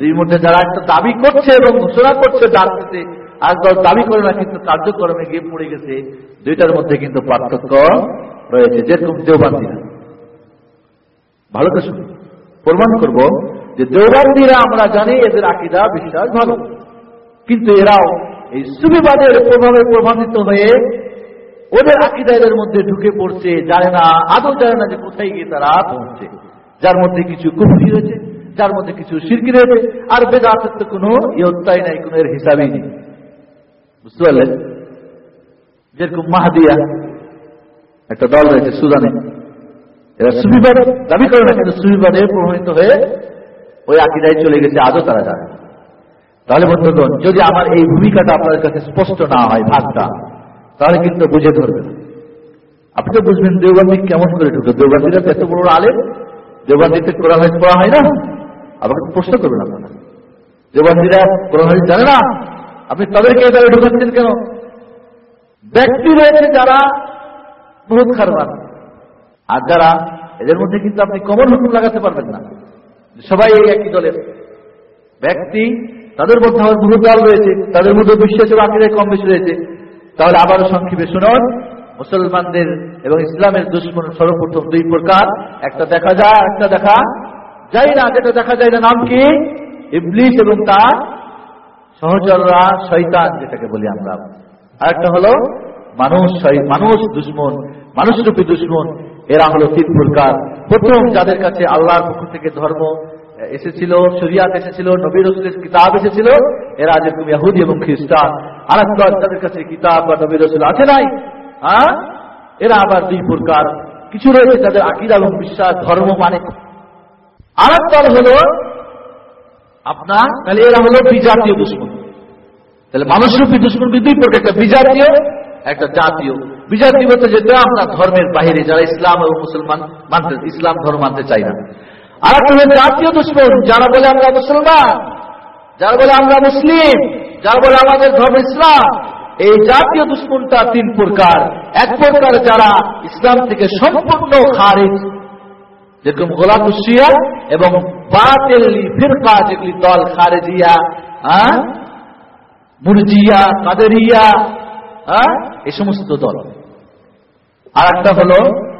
দুই মধ্যে যারা একটা দাবি করছে এবং ঘোষণা করছে ডাকতেছে আর দাবি করে না, কিন্তু কার্যক্রমে গিয়ে পড়ে গেছে, দুইটার মধ্যে কিন্তু পার্থক্য রয়েছে, যেরকম দেওবান্দিরা। ভালো তো শুনি প্রমাণ করব যে দেওবান্দিরা আমরা জানি এদের আকিদা, বিশ্বাস ভালো, কিন্তু এরাও এই সুবিবাদের প্রভাবে প্রভাবিত হয়ে ওদের আকিদা এদের মধ্যে ঢুকে পড়ছে, জানে না, আদৌ জানে না যে কোথায় গিয়ে তারা পৌঁছছে। যার মধ্যে কিছু কুফরি হয়েছে যার মধ্যে কিছু সিরকি রয়েছে, আর বেদাতের তো কোনো ইয়ত্তাই নাই, কোনো এর হিসাবেই নেই। বুঝতে পারলেন? যেরকম মাহাদিয়া, একটা দল রয়েছে সুদানে। এরা সুবিবাদ দাবি করে না, কিন্তু সুবিবাদে প্রভাবিত হয়ে ওই আকিদায় চলে গেছে আজও তারা জানে তাহলে বন্ধুগণ, যদি আমার এই ভূমিকাটা আপনাদের কাছে স্পষ্ট না হয়, ভাগটা তাহলে কিন্তু বুঝে ধরবে আপনি তো বুঝবেন দেওবান্দি কেমন করে ঢুকে? দেওবান্দিরা এত বড় আলেম, দেওবান্দিতে কোরআন পড়া হয় না। আমাকে প্রশ্ন করবেন আপনারা। দেওবান্দিরা কোরআন জানে না। আপনি তাদেরকে এভাবে ঢুকাচ্ছেন কেন? ব্যক্তি রয়েছে যারা বহুত খারাপ। আর যারা এদের মধ্যে কিন্তু আপনি কমন হুকুম লাগাতে পারবেন না। সবাই এই একই দলের। ব্যক্তি, তাদের মধ্যে আমার বহু দল রয়েছে, তাদের মধ্যে বিশ্বাসের আকিরায় কম বেশি রয়েছে। তাহলে আবারও সংক্ষেপে শুনুন। মুসলমানদের এবং ইসলামের দুশ্মন সর্বপ্রথম দুই প্রকার। একটা দেখা যায় একটা দেখা যায় না। যেটা দেখা যায় না, নাম কি? ইবলিশ এবং তার সহচররা শৈতান যেটাকে বলি আমরা। আরেকটা হলো মানুষ মানুষ দুশ্মন, মানুষরূপী দুশ্মন। এরা হলো তিন প্রকার। প্রথম, যাদের কাছে আল্লাহর পক্ষ থেকে ধর্ম এসেছিল, শরিয়াত এসেছিল নবীর রসুলের কিতাব এসেছিল। এরা যেরকম ইয়াহুদি এবং খ্রিস্টান। আর তাদের কাছে কিতাব বা নবীর রসুল আছে নাই হ্যাঁ? এরা আবার দুই প্রকার। কিছু রয়েছে তাদের আকিরা এবং বিশ্বাস, ধর্ম মানে। আর এক হল আপনার, তাহলে এরা হলো বিজাতীয় দুশ্মন। তাহলে মানুষরূপী দুশ্মন দুই প্রকার। একটা বিজাতীয়, একটা জাতীয়। বিজাতীয় বলতে যেটা আপনার ধর্মের বাহিরে, যারা ইসলাম এবং মুসলমান মানতে ইসলাম ধর্ম মানতে চাই না। আর একটা হলো জাতীয় দুশ্মন, যারা বলে আমরা মুসলমান, যারা বলে আমরা মুসলিম, যারা বলে আমাদের ধর্ম ইসলাম, এই জাতীয় দুশ্মনটা তিন প্রকার। এক প্রকার যারা ইসলাম থেকে সম্পূর্ণ খারিজ, যেরকম গোলাম শিয়া এবং বাতিল ফিরকা, যেগুলি দল খারেজিয়া হ্যাঁ? মুরজিয়া, কাদেরিয়া হ্যাঁ? এই সমস্ত দল। আর একটা হলো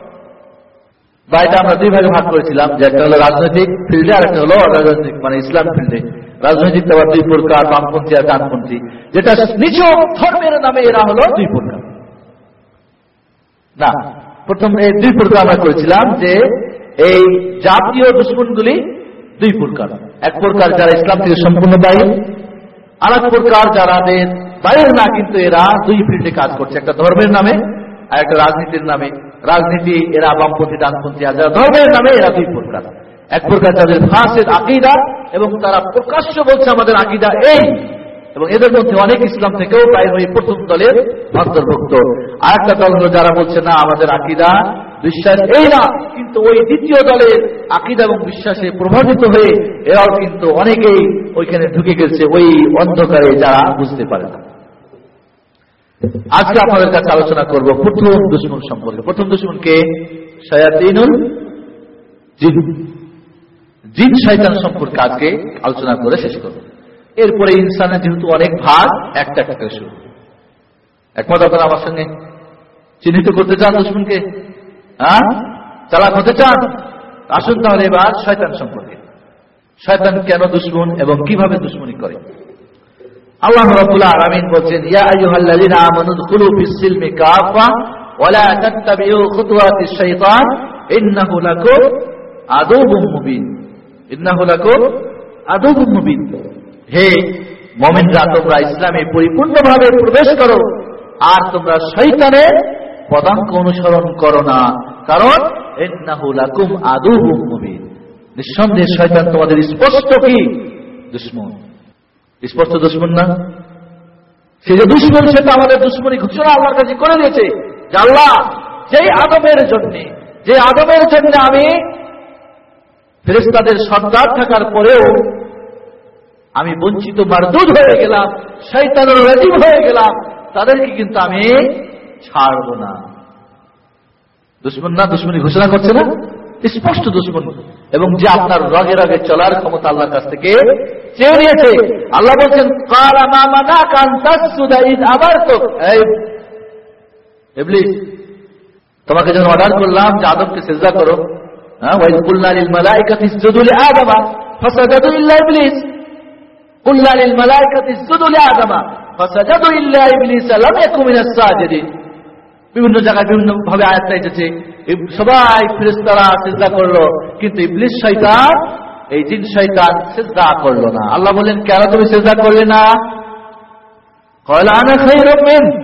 বা এটা আমরা দুই ভাগে ভাগ করেছিলাম, যে একটা হলো রাজনৈতিক ফিল্ডে আর একটা হলো অরাজনৈতিক মানে ইসলাম ফিল্ডে। রাজনৈতিক আবার দুই প্রকার, বামপন্থী আর ডানপন্থী। যেটা নিজ ধর্মের নামে এরা হলো দুই প্রকার। না, প্রথম এই দুই প্রকার আমরা করেছিলাম, যে এই জাতীয় দুশ্মনগুলি দুই প্রকার। এক প্রকার যারা ইসলাম থেকে সম্পূর্ণ দায়ী আর এক প্রকার যারা বাইরের না, কিন্তু এরা দুই ফিল্ডে কাজ করছে। একটা ধর্মের নামে আর একটা রাজনীতির নামে। রাজনীতি, এরা বামপন্থী ডানপন্থী আর যারা ধর্মের নামে, এরা দুই প্রকার। এক প্রকার তাদের ফাঁসের আকিদা, এবং তারা প্রকাশ্য বলছে আমাদের আকিদা এই। এবং এদের মধ্যে অনেক ইসলাম থেকেও প্রায় হয়ে প্রথম দলের অন্তর্ভুক্ত। আর একটা দল হলো যারা বলছে, না, আমাদের আকিদা বিশ্বাস এই না। কিন্তু ওই দ্বিতীয় দলের আকিদা এবং বিশ্বাসে প্রভাবিত হয়ে এরাও কিন্তু অনেকেই ওইখানে ঢুকে গেছে, ওই অন্ধকারে যারা বুঝতে পারে না। আজকে আপনাদের কাছে আলোচনা করব প্রথম দুশ্মন সম্পর্কে। প্রথম দুশ্মনকে সয়াতিনুল জিন। জিন শয়তান সম্পর্কে আজকে আলোচনা করে শেষ করব। এরপরে ইনসানের যেহেতু অনেক ভাগ, একটা একটা শুরু একমত আপনারা আমার সঙ্গে? চিহ্নিত করতে চান দুশ্মনকে? হ্যাঁ? চালাক হতে চান? আসুন তাহলে এবার শয়তান সম্পর্কে। শয়তান কেন দুশ্মন এবং কীভাবে দুশ্মনী করে? আল্লাহ রাব্বুল আলামিন বলেন ইয়া আইয়ুহাল্লাযিনা আমানু কাফা তাত্তাবিউ শাইতান ইন্নাহু লাকুম আদুবুম মুবিন। ইন্নাহু লাকুম আদুবুম মুবিন। হে মুমিনরা, তোমরা ইসলামে পরিপূর্ণভাবে প্রবেশ করো, আর তোমরা শয়তানের পদাঙ্ক অনুসরণ করো না, কারণ ইন্নাহু লাকুম আদুবুম মুবিন। নিঃসন্দেহে শয়তান তোমাদের স্পষ্ট কি? দুশ্মন। স্পষ্ট দুশ্মন না? সে যে দুশ্মন সেটা আমাদের দুশ্মনী ঘোষণা আল্লাহর কাছে করে দিয়েছে যে আল্লাহ, যেই আদমের জন্য, যে আদমের জন্য আমি ফেরেস্তাদের সর্দার থাকার পরেও আমি বঞ্চিত, মারদুদ হয়ে গেলাম শৈতানের রাজিব হয়ে গেলাম, তাদেরকে কিন্তু আমি ছাড়ব না। দুশ্মন না দুশ্মনী ঘোষণা করছে না? স্পষ্ট দুশ্মন। এবং যে আপনার রগে রগে চলার ক্ষমতা আল্লাহর কাছ থেকে চেয়ে নিয়েছে। আল্লাহ বলছেন আবার তো তোমাকে যখন অর্ডার করলাম যে আদমকে সেজদা করো। হ্যাঁ বিভিন্ন জায়গায় বিভিন্ন ভাবে আয়াতটা এসেছে। সবাই ফেরেস্তারা চেষ্টা করল। কিন্তু ইবলিস শয়তান এই জিন শয়তান চেষ্টা করল না। আল্লাহ বলেন কেন তুমি চেষ্টা করলে না? কয়লা, আনা খাইরুম মিন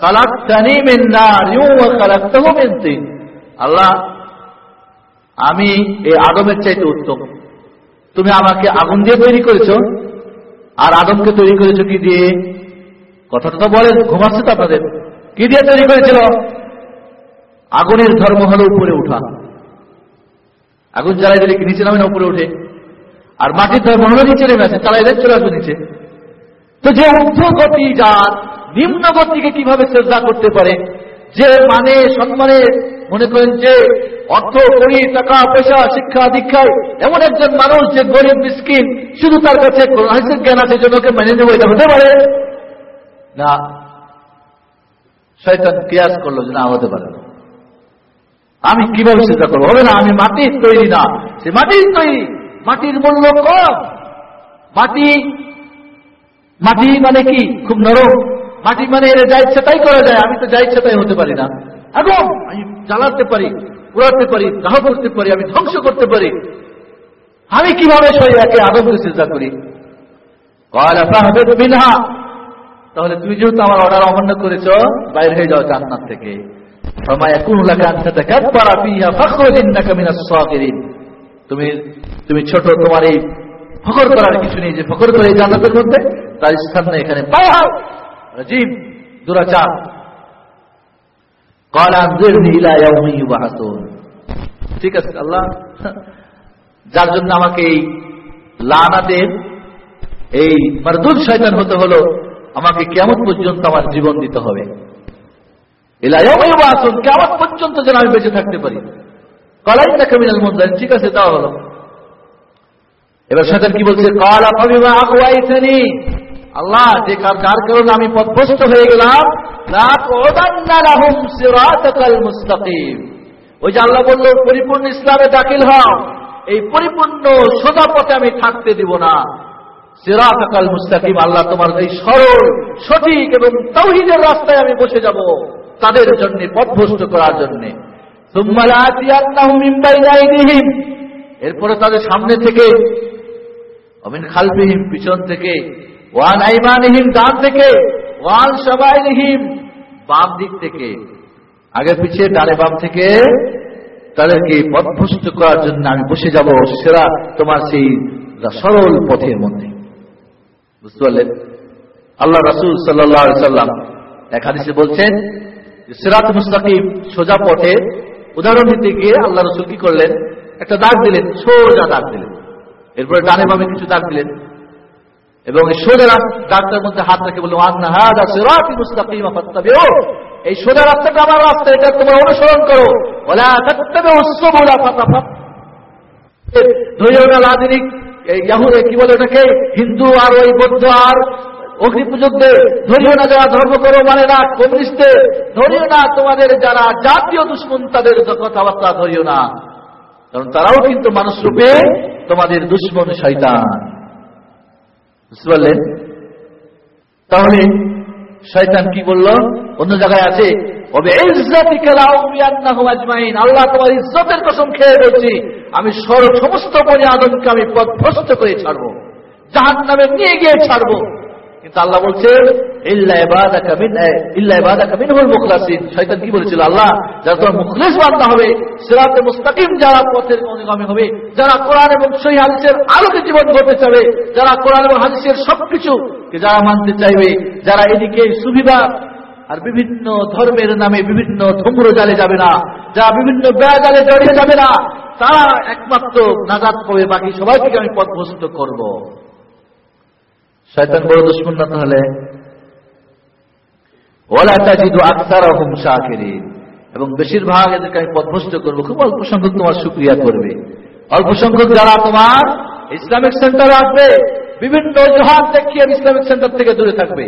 খালাকতানি মিন নার ওয়া খালাকতাহু মিন তিন। আল্লাহ, আমি এই আদমের চাইতে উত্তম। তুমি আমাকে আগুন দিয়ে তৈরি করেছ। আর আদমকে তৈরি করেছ কি দিয়ে? কথাটা তো বলেন, ঘুমাচ্ছে তো আপনাদের। কি দিয়ে তৈরি করেছিল? আগুনের ধর্ম হলো উপরে উঠা। আগুন জ্বালাই দিলে কি নিচে নামে না উপরে উঠে? আর মাটির হলো নিচে নেমে আছে চালাই দিলে চলে আসবে নিচে। তো যে ঊর্ধ্বগতি যার নিম্ন গতিকে কীভাবে চেষ্টা করতে পারে, যে মানে সম্মানে মনে করেন যে অর্থ করি টাকা, পয়সা, শিক্ষা, দীক্ষায় এমন একজন মানুষ যে গরিব, মিসকিন, শুধু তার কাছে জ্ঞান আছে জন্য মেনে নেব, এটা হতে পারে? না। শয়তান কিয়াস করল যে না, হতে পারে আমি কীভাবে চিন্তা করব? হবে না, আমি মাটির তৈরি না। সে মাটির তৈরি। মাটির মূল্য কম। মাটি মাটি মানে কি? খুব নরম। মাটি মানে এর যা ইচ্ছে তাই করা যায়। আমি তো যা ইচ্ছে তাই হতে পারি না। এবং আমি জ্বালাতে পারি পুরাতে পারি, দাহ করতে পারি, আমি ধ্বংস করতে পারি। আমি কীভাবে একে আদমকে চিন্তা করি? মিনহা। তাহলে তুমি যেহেতু আমার অর্ডার অমান্য করেছ, বাইরে হয়ে যাও জান্নাত থেকে। তুমি তুমি ছোট, তোমার এই ফকর করার কিছু নেই যে ফকর করে জান্নাতের মধ্যে, তার স্থান নেই এখানে। দুরাচার ঠিক আছে, আল্লাহ। যার জন্য আমাকে এই লানাদের এই মারদুল শয়তান হতে হলো, আমাকে কেমন পর্যন্ত আমার জীবন দিতে হবে। আসুন কেমন পর্যন্ত যেন আমি বেঁচে থাকতে পারি। কলাই কামিনাল মন্দার ঠিক আছে, তাও হলো। এবার কি বলছে? আল্লাহ, যে যার কারণে আমি পথভ্রষ্ট হয়ে গেলাম ওই যে আল্লাহ বলল, পরিপূর্ণ ইসলামে দাখিল হও। এই পরিপূর্ণ সোজা পথে আমি থাকতে দিব না। সিরাতাকাল মুস্তাকিম, আল্লাহ তোমার এই সরল, সঠিক এবং তৌহিদের রাস্তায় আমি বসে যাব, তাদের জন্য, পথভ্রষ্ট করার জন্য। এরপরে তাদের সামনে থেকে অমিন খালফিহিম পিছন থেকে ওয়ান আইমানহিম ডান থেকে ওয়ান সবাইহিম বাম দিক থেকে। আগে পিছিয়ে ডানে বাম থেকে তাদেরকে পথভ্রষ্ট করার জন্য আমি বসে যাব, সেরা তোমার সেই সরল পথের মধ্যে। বুঝতে পারলেন? আল্লাহ রাসুল সাল্লাম এক হাদিসে বলছেন সিরাত মুস্তাকিম সোজা পথে উদাহরণ দিতে গিয়ে আল্লাহ রসুল কি করলেন? একটা দাগ দিলেন, সোজা দাগ দিলেন। এরপরে ডানে বামে কিছু দাগ দিলেন। এবং এই সোজা দাগটার মধ্যে হাত রেখে ফাত্তাবিউ। এই সোজা রাস্তাটা আমার রাস্তা, এটা তোমরা অনুসরণ করো। ধৈর্য কি বলে ওটাকে? হিন্দু আর ওই বৌদ্ধ আর অগ্নি পুজোদের ধরিও না যারা ধর্ম করো মানে না কমিউনিস্টদের ধরিও না। তোমাদের যারা জাতীয় দুশ্মন, তাদের কথাবার্তা ধরিও না। কারণ তারাও কিন্তু মানুষ রূপে তোমাদের দুশ্মন শৈতান বুঝতে পারলেন? তাহলে শয়তান কি বলল? অন্য জায়গায় আছে আল্লাহ তোমার ইজ্জতের কসম খেয়ে বলছি, আমি সমস্ত বনে আদমকে আমি পথভ্রষ্ট করে ছাড়বো। জাহান নামে নিয়ে গিয়ে ছাড়বো। কিন্তু আল্লাহ বলছে শয়তান কি বলেছিল? আল্লাহ, যারা তোমার মুখলেশ বান্ধা হবে, সেরাতে মুস্তাকিম যারা পথের অনুগামী হবে, যারা কোরআন এবং সহি হাদিসের আলোকে জীবন করতে চাবে, যারা কোরআন এবং হাদিসের সবকিছু যারা মানতে চাইবে, যারা এদিকে সুবিধা আর বিভিন্ন ধর্মের নামে বিভিন্ন ধুম্র জালে যাবে না, যারা বিভিন্ন ব্যয় জালে জড়িয়ে যাবে না, তারা একমাত্র নাজাদ পাবে, বাকি সবাইকে আমি পথভ্রষ্ট করব। শয়তান বড় দুশ্মন না তাহলে? এবং বেশিরভাগ এদেরকে আমি পথভ্রষ্ট করব। খুব অল্প সংখ্যক তোমার সুক্রিয়া করবে। অল্প সংখ্যক যারা তোমার ইসলামিক সেন্টারে আসবে, বিভিন্ন অজুহাত দেখিয়ে ইসলামিক সেন্টার থেকে দূরে থাকবে।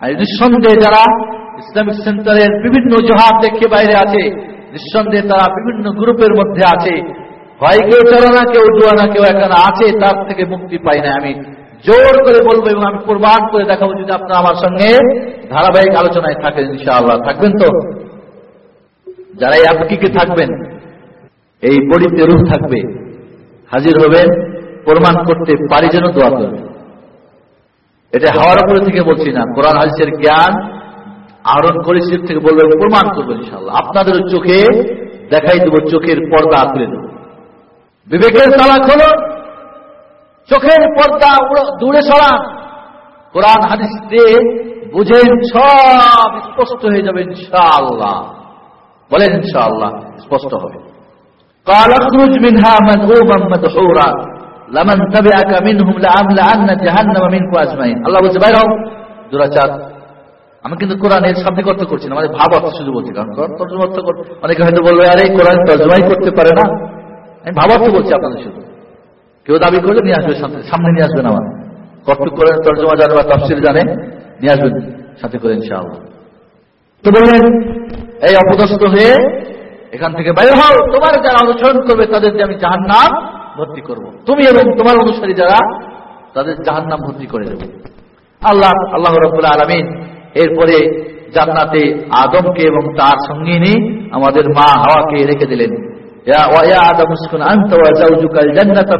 আর নিঃসন্দেহে যারা ইসলামিক সেন্টারের বিভিন্ন অজুহাত দেখিয়ে বাইরে আছে, নিঃসন্দেহে তারা বিভিন্ন গ্রুপের মধ্যে আছে। হয় কেউ চলো না কেউ দোয়া না কেউ এখানে আছে, তার থেকে মুক্তি পাই না আমি। জোর করে বলব এবং আমি প্রমাণ করে দেখাবো যদি আপনারা আমার সঙ্গে ধারাবাহিক আলোচনায় থাকেন, ইনশাআল্লাহ। থাকবেন তো? যারা এই থাকবেন, এই বড়িতে রূপ থাকবে, হাজির হবেন প্রমাণ করতে পারি যেন দোয়া করবেন। এটা হাওয়ার উপরে থেকে বলছি না, কোরআন হাজিসের জ্ঞান আহরণ করে সে থেকে বলবেন প্রমাণ করবেন ইনশাল্লাহ আপনাদের চোখে দেখাই দেবো, চোখের পর্দা খুলে দেবো। বিবেকের তালা খোলো চোখের পর্দা দূরে সরান কোরআন হাদিস দিয়ে বুঝেন সব স্পষ্ট হয়ে যাবে ইনশাআল্লাহ বলেন ইনশাআল্লাহ স্পষ্ট হবে قال اخرج منها مذءوما مدحورا لمن تبعك منهم لأملأن جهنم منكم أجمعين আল্লাহ বলছে বাইরে হও দুরাচার আমি কিন্তু কোরআনের শাব্দিক অর্থ করছি না মানে ভাব অর্থ শুধু বলছি কারণ তর্জমা অর্থ অনেকে হয়তো বলবে আরে কোরআন তর্জমাই করতে পারে না আমি ভাব অর্থ বলছি আপনাদের শুধু কেউ দাবি করলে নিয়ে আসবে সামনে। নিয়ে আসবেন আমার কত করে তর্জমা জানে বা তফসিল জানে, নিয়ে আসবেন সাথে করে ইনশাআল্লাহ। তো বললেন, এই অপদস্থ হয়ে এখান থেকে বাইরে হও। তোমার যারা অনুসরণ করবে তাদেরকে আমি জাহান নাম ভর্তি করব। তুমি এবং তোমার অনুসারী যারা, তাদের জাহান নাম ভর্তি করে দেব। আল্লাহ আল্লাহ রবুল্লা আলমিন এরপরে জান্নাতে আদমকে এবং তার সঙ্গিনী আমাদের মা হাওয়াকে রেখে দিলেন। يا ويا آدم اسكن أنت وزوجك الجنة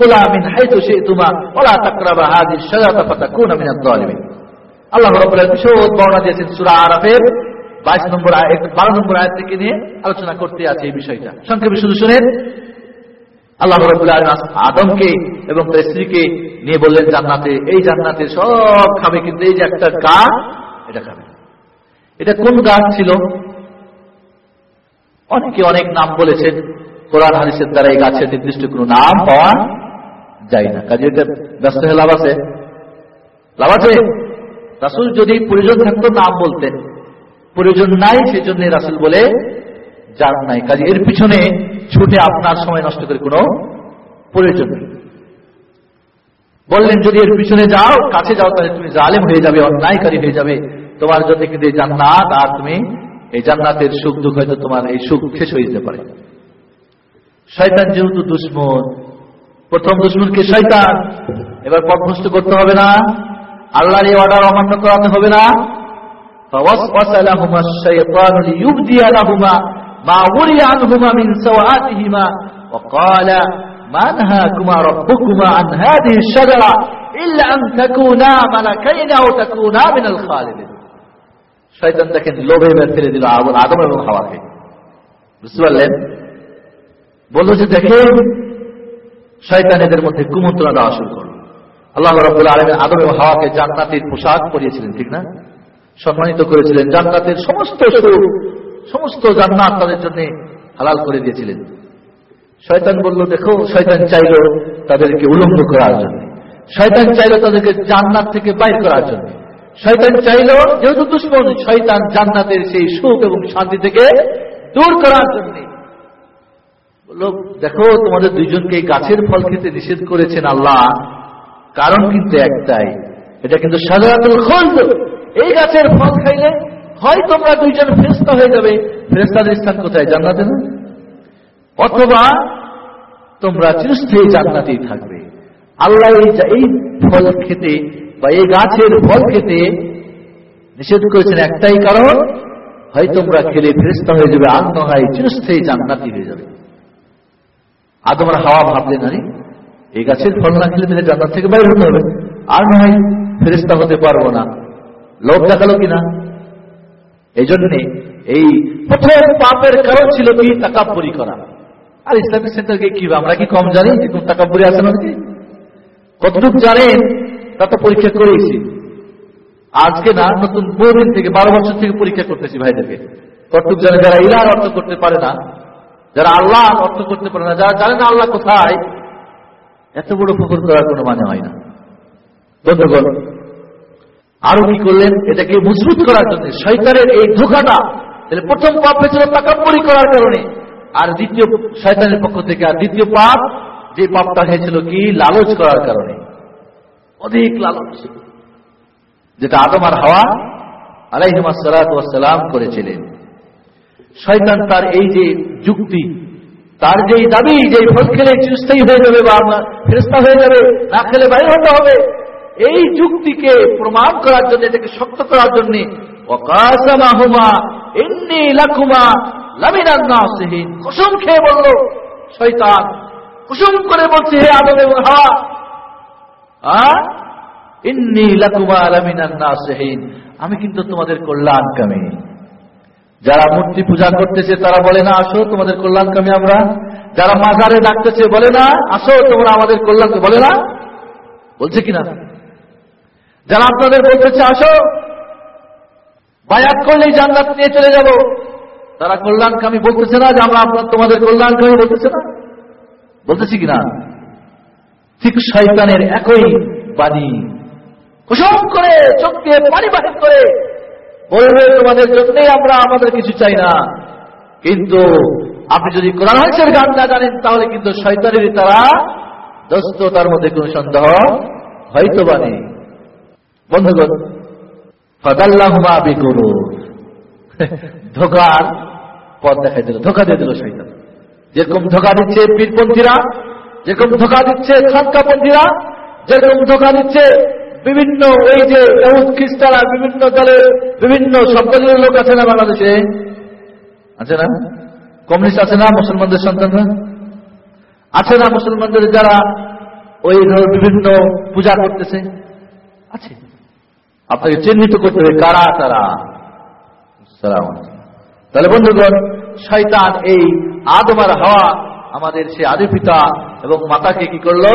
كلا من حيث شئتما ولا تقربا هذه الشجرة فتكون من الظالمين আল্লাহ রব্বুল বিশদ বর্ণনা দিয়েছেন সূরা আরাফের 22 নম্বর আয়াত 12 নম্বর আয়াত থেকে নিয়ে আলোচনা করতে আছে এই বিষয়টা সংক্ষেপে শুধু শুনেন আল্লাহ রব্বুল আলামিন আদমকে এবং তার স্ত্রীকে নিয়ে বললেন জান্নাতে এই জান্নাতে সব খাবে কিন্তু এই যে একটা গাছ এটা খাবে এটা কোন গাছ ছিল অনেকে অনেক নাম বলেছেন, কোরআন হাদিসের দ্বারা এই গাছের নির্দিষ্ট কোন নাম পাওয়া যায় না। কাজে এটা ব্যস্ত হয়ে লাভ আছে। লাভ আছে। রাসুল যদি প্রয়োজন থাকতো নাম বলতেন। প্রয়োজন নাই সেজন্য রাসুল বলে যার নাই। কাজে এর পিছনে ছুটে আপনার সময় নষ্ট করে কোনো প্রয়োজন নেই। বললেন, যদি এর পিছনে যাও, কাছে যাও, তাহলে তুমি জালেম হয়ে যাবে, অন্যায়কারী হয়ে যাবে। তোমার জন্য কিন্তু জান্নাত আর তুমি এই জান্নাতের সুখ দুঃখ হয়তো তোমার এই সুখ শেষ হয়ে যেতে পারে শয়তান যেহেতু দুশ্মন প্রথম দুশ্মনকে শয়তান এবার পথভ্রষ্ট করতে হবে না আল্লাহর এই অর্ডার অমান্য করাতে হবে না فوسوس لهما الشيطان ليبدي لهما ما وري عنهما من سوآتهما وقال ما نهاكما ربكما عن هذه الشجرة إلا أن تكونا ملكين أو تكونا من الخالدين শয়তান দেখেন লোভে ফেলে দিল আদম এবং হাওয়াকে। বুঝতে পারলেন? বলল যে, দেখে শয়তান এদের মধ্যে কুমন্ত্রণা দেওয়া শুরু করল। আল্লাহ রব্বুল আলমের আদম এবং হাওয়াকে জান্নাতের পোশাক পরিয়েছিলেন, ঠিক না? সম্মানিত করেছিলেন, জান্নাতের সমস্ত সুখ, সমস্ত জান্নাত তাদের জন্য হালাল করে দিয়েছিলেন। শয়তান বলল, দেখো, শয়তান চাইল তাদেরকে উলঙ্গ করার জন্য। শয়তান চাইল তাদেরকে জান্নাত থেকে বাইর করার জন্য। শয়তান চাইল, যেহেতু দুশ্মন, শয়তান জান্নাতের সেই সুখ এবং শান্তি থেকে দূর করার জন্য। বলল, দেখো, তোমাদের দুইজনকে গাছের ফল খেতে নিষেধ করেছেন আল্লাহ। কারণ কিন্তু একটাই, এটা কিন্তু সাধারণত খোঁজ এই গাছের ফল খাইলে হয় তোমরা দুইজন ফেরস্তা হয়ে যাবে। ফেরস্তাদের স্থান কোথায়? জান্নাতে না? অথবা তোমরা চিরস্থায়ী জান্নাতেই থাকবে। আল্লাহ এই এই ফল খেতে বা এই গাছের ফল খেতে নিষেধ করেছেন একটাই কারণ হয় তোমরা খেলে ফেরস্তা হয়ে যাবে আর নয় চিরস্থায়ী জান্নাতি হয়ে যাবে। আদমরা হাওয়া ভাবলে আরে এই গাছের ফল না খেলে তাহলে জান্নাত থেকে বাইরে হতে হবে। আর নয় ফেরিস্তা হতে পারব না। লোভ দেখাল কিনা? এই জন্যে এই প্রথম পাপের কারণ ছিল কি? তাকাব্বরি করা। আর ইসলামিক সেন্টারকে কি, আমরা কি কম জানি? কোন তাকাব্বরি আছে নাকি? কতটুকু জানেন তা তো পরীক্ষা করেছি আজকে না, নতুন বহুদিন থেকে, বারো বছর থেকে পরীক্ষা করতেছি ভাইদেরকে। কতটুকু জানে যারা ইলার অর্থ করতে পারে না, যারা আল্লাহ অর্থ করতে পারে না, যারা জানে না আল্লাহ কোথায়, এত বড় ফকর করার কোনো মানে হয় না। বন্ধুগণ, আরও কি করলেন? এটাকে মজবুত করার জন্য শৈতানের এই ধোকাটা প্রথম পাপ হয়েছিল তাকাব্বরি করার কারণে, আর দ্বিতীয়, শয়তানের পক্ষ থেকে, আর দ্বিতীয় পাপ, যে পাপটা হয়েছিল কি? লালচ করার কারণে। অধিক লালচ যেটা আদম আর হাওয়া আলাইহিমাসালাম করেছিলেন। শয়তান তার এই যে যুক্তি, তার যে দাবি যে ফল খেলে চিরস্থায়ী হয়ে যাবে বা ফেরস্তা হয়ে যাবে, না খেলে বাইরে হতে হবে, এই যুক্তিকে প্রমাণ করার জন্য, এটাকে শক্ত করার জন্য কুসুম খেয়ে বলল শৈতান কুসুম করে বলছে, হে আদম এবং হাওয়া ইন্নি লাকুমা লামিনান নাসিহিন আমি কিন্তু তোমাদের কল্যাণকামী। যারা মূর্তি পূজা করতেছে, তারা বলে না, আসো তোমাদের কল্যাণকামী আমরা। যারা মাজারে ডাকতেছে, বলে না, আসো তোমরা আমাদের কল্যাণ বলে না? বলছে কিনা? যারা আপনাদের বলতেছে, আসো, বায়াত করলেই জান্নাত নিয়ে চলে যাব। তারা কল্যাণকামী বলতেছে না যে আমরা আপনার, তোমাদের কল্যাণকামী বলতেছে না। বলতেছি কিনা? ঠিক শয়তানের একই বাণী। কুসুম করে চোখকে পানি করে বলবে, তোমাদের জন্যই আমরা আমাদের কিছু চাই না। কিন্তু আপনি যদি কোরআন হাসের গান না জানেন, তাহলে কিন্তু শৈতানের তারা দোস্ত, তার মধ্যে কোন সন্দেহ হয়তো বা নেই। বন্ধুগণ, ফদাল্লাহমা বিগুরু ধোকার পথ দেখাই দিল, ধোকা দিয়ে দিল শৈতান যেরকম ধোকা দিচ্ছে পীরপন্থীরা যেরকম ধোকা দিচ্ছে খানকাপন্থীরা যেরকম ধোকা দিচ্ছে বিভিন্ন ওই যে খ্রিস্টানরা, বিভিন্ন দলের বিভিন্ন সম্প্রদায়ের লোক আছে না বাংলাদেশে? আছে না? কমিউনিস্ট আছে না মুসলমানদের সন্তানরা আছে না মুসলমানদের যারা ওই বিভিন্ন পূজা করতেছে? আছে। আপনাকে চিহ্নিত করতে হবে কারা তারা? তাহলে বন্ধুগণ, শয়তান এই আদমার হাওয়া আমাদের সে আদি পিতা এবং মাতাকে কি করল?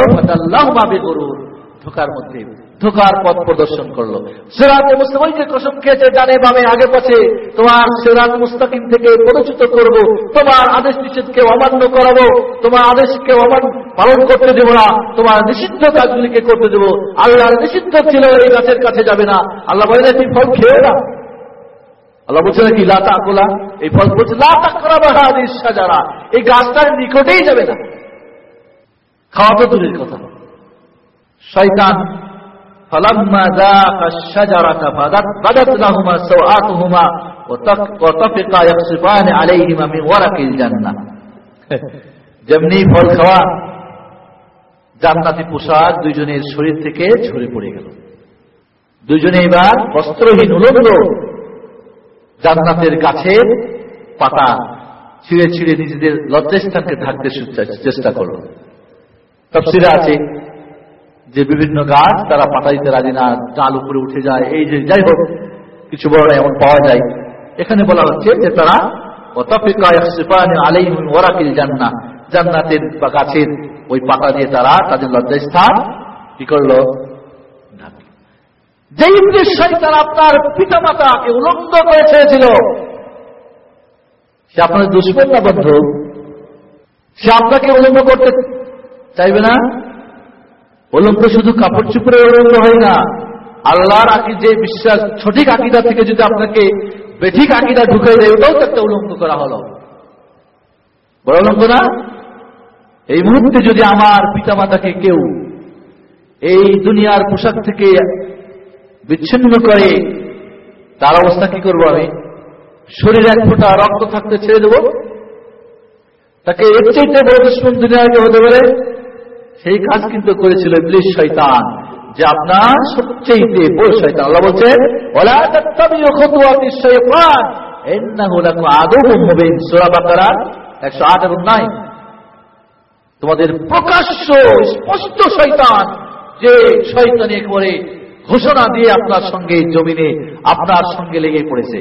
মাবে করুন ধোকার মধ্যে, ধোকার পথ প্রদর্শন করল। সেরাতে মুস্তাকিমকে কসম খেয়েছে, জানে বামে আগে পাশে তোমার সেরাত মুস্তাকিম থেকে পরিচিত করব, তোমার আদেশ নিষেধকে অমান্য করাবো, তোমার আদেশকে অমান, পালন করতে দেবো না, তোমার নিষিদ্ধ কাজগুলিকে করতে দেবো। আল্লাহর নিষিদ্ধ ছিল, এই গাছের কাছে যাবে না। আল্লাহ বলে তুমি ফল খেয়ে না আল্লাহ বলছে নাকি লাতা আকোলা এই ফল বলছে লাতা করা বাহা সাজারা এই গাছটার নিকটেই যাবে না খাওয়া তো দূরের কথা শয়তান فلما ذاق الشجرة بدت لهما سوآتهما وطفقا يخصفان عليهما من ورق الجنة যেমনি ফল খাওয়া জান্নাতি পোশাক দুইজনের শরীর থেকে ঝরে পড়ে গেল দুইজনে এবার বস্ত্রহীন উলঙ্গ জান্নাতের গাছের পাতা ছিঁড়ে ছিঁড়ে নিজেদের লজ্জাস্থানকে থাকতে চেষ্টা করল তফসিরে আছে যে বিভিন্ন গাছ তারা পাতা দিতে রাজি না, ডাল উপরে উঠে যায়, এই যে যাই হোক, কিছু বড় এমন পাওয়া যায়। এখানে বলা হচ্ছে যে তারা জান্না জান্নাতের বা গাছের ওই পাতা দিয়ে তারা তাদের লজ্জাস্থান কি করল? শৈতান আপনার পিতা মাতাকে উলঙ্গ করে ছেড়েছিল সে আপনার দুষ্কর না বন্ধু সে আপনাকে উলঙ্গ করতে চাইবে না? উলঙ্গ শুধু কাপড় চুপড়ে উলঙ্গ হয় না। আল্লাহর আকি যে বিশ্বাস, সঠিক আকিদা থেকে যদি আপনাকে বেঠিক আকিদা ঢুকে দেয়, ওটাও তো একটা উলঙ্গ করা হলো। বড় উলঙ্গ না? এই মুহূর্তে যদি আমার পিতামাতাকে কেউ এই দুনিয়ার পোশাক থেকে বিচ্ছিন্ন করে, তার অবস্থা কি করব আমি? শরীরে এক ফোটা রক্ত থাকতে ছেড়ে দেবো। তাকে এর চাইতে বড় দুশ্মন দুনিয়াকে হতে পারে। সেই কাজ কিন্তু করেছিল ইবলিশ শয়তান, যে আপনার সবচেয়ে বড় শয়তান। আল্লাহ বলছেন ওলা তাত্তাবিউ খুতুওয়াতি শাইতান ইন্নাহু লাকুম আদুউম মুবিন। সূরা বাকারা 108 এবং 9 তোমাদের প্রকাশ্য স্পষ্ট শয়তান, যে শয়তানি করে ঘোষণা দিয়ে আপনার সঙ্গে জমিনে, আপনার সঙ্গে লেগে পড়েছে।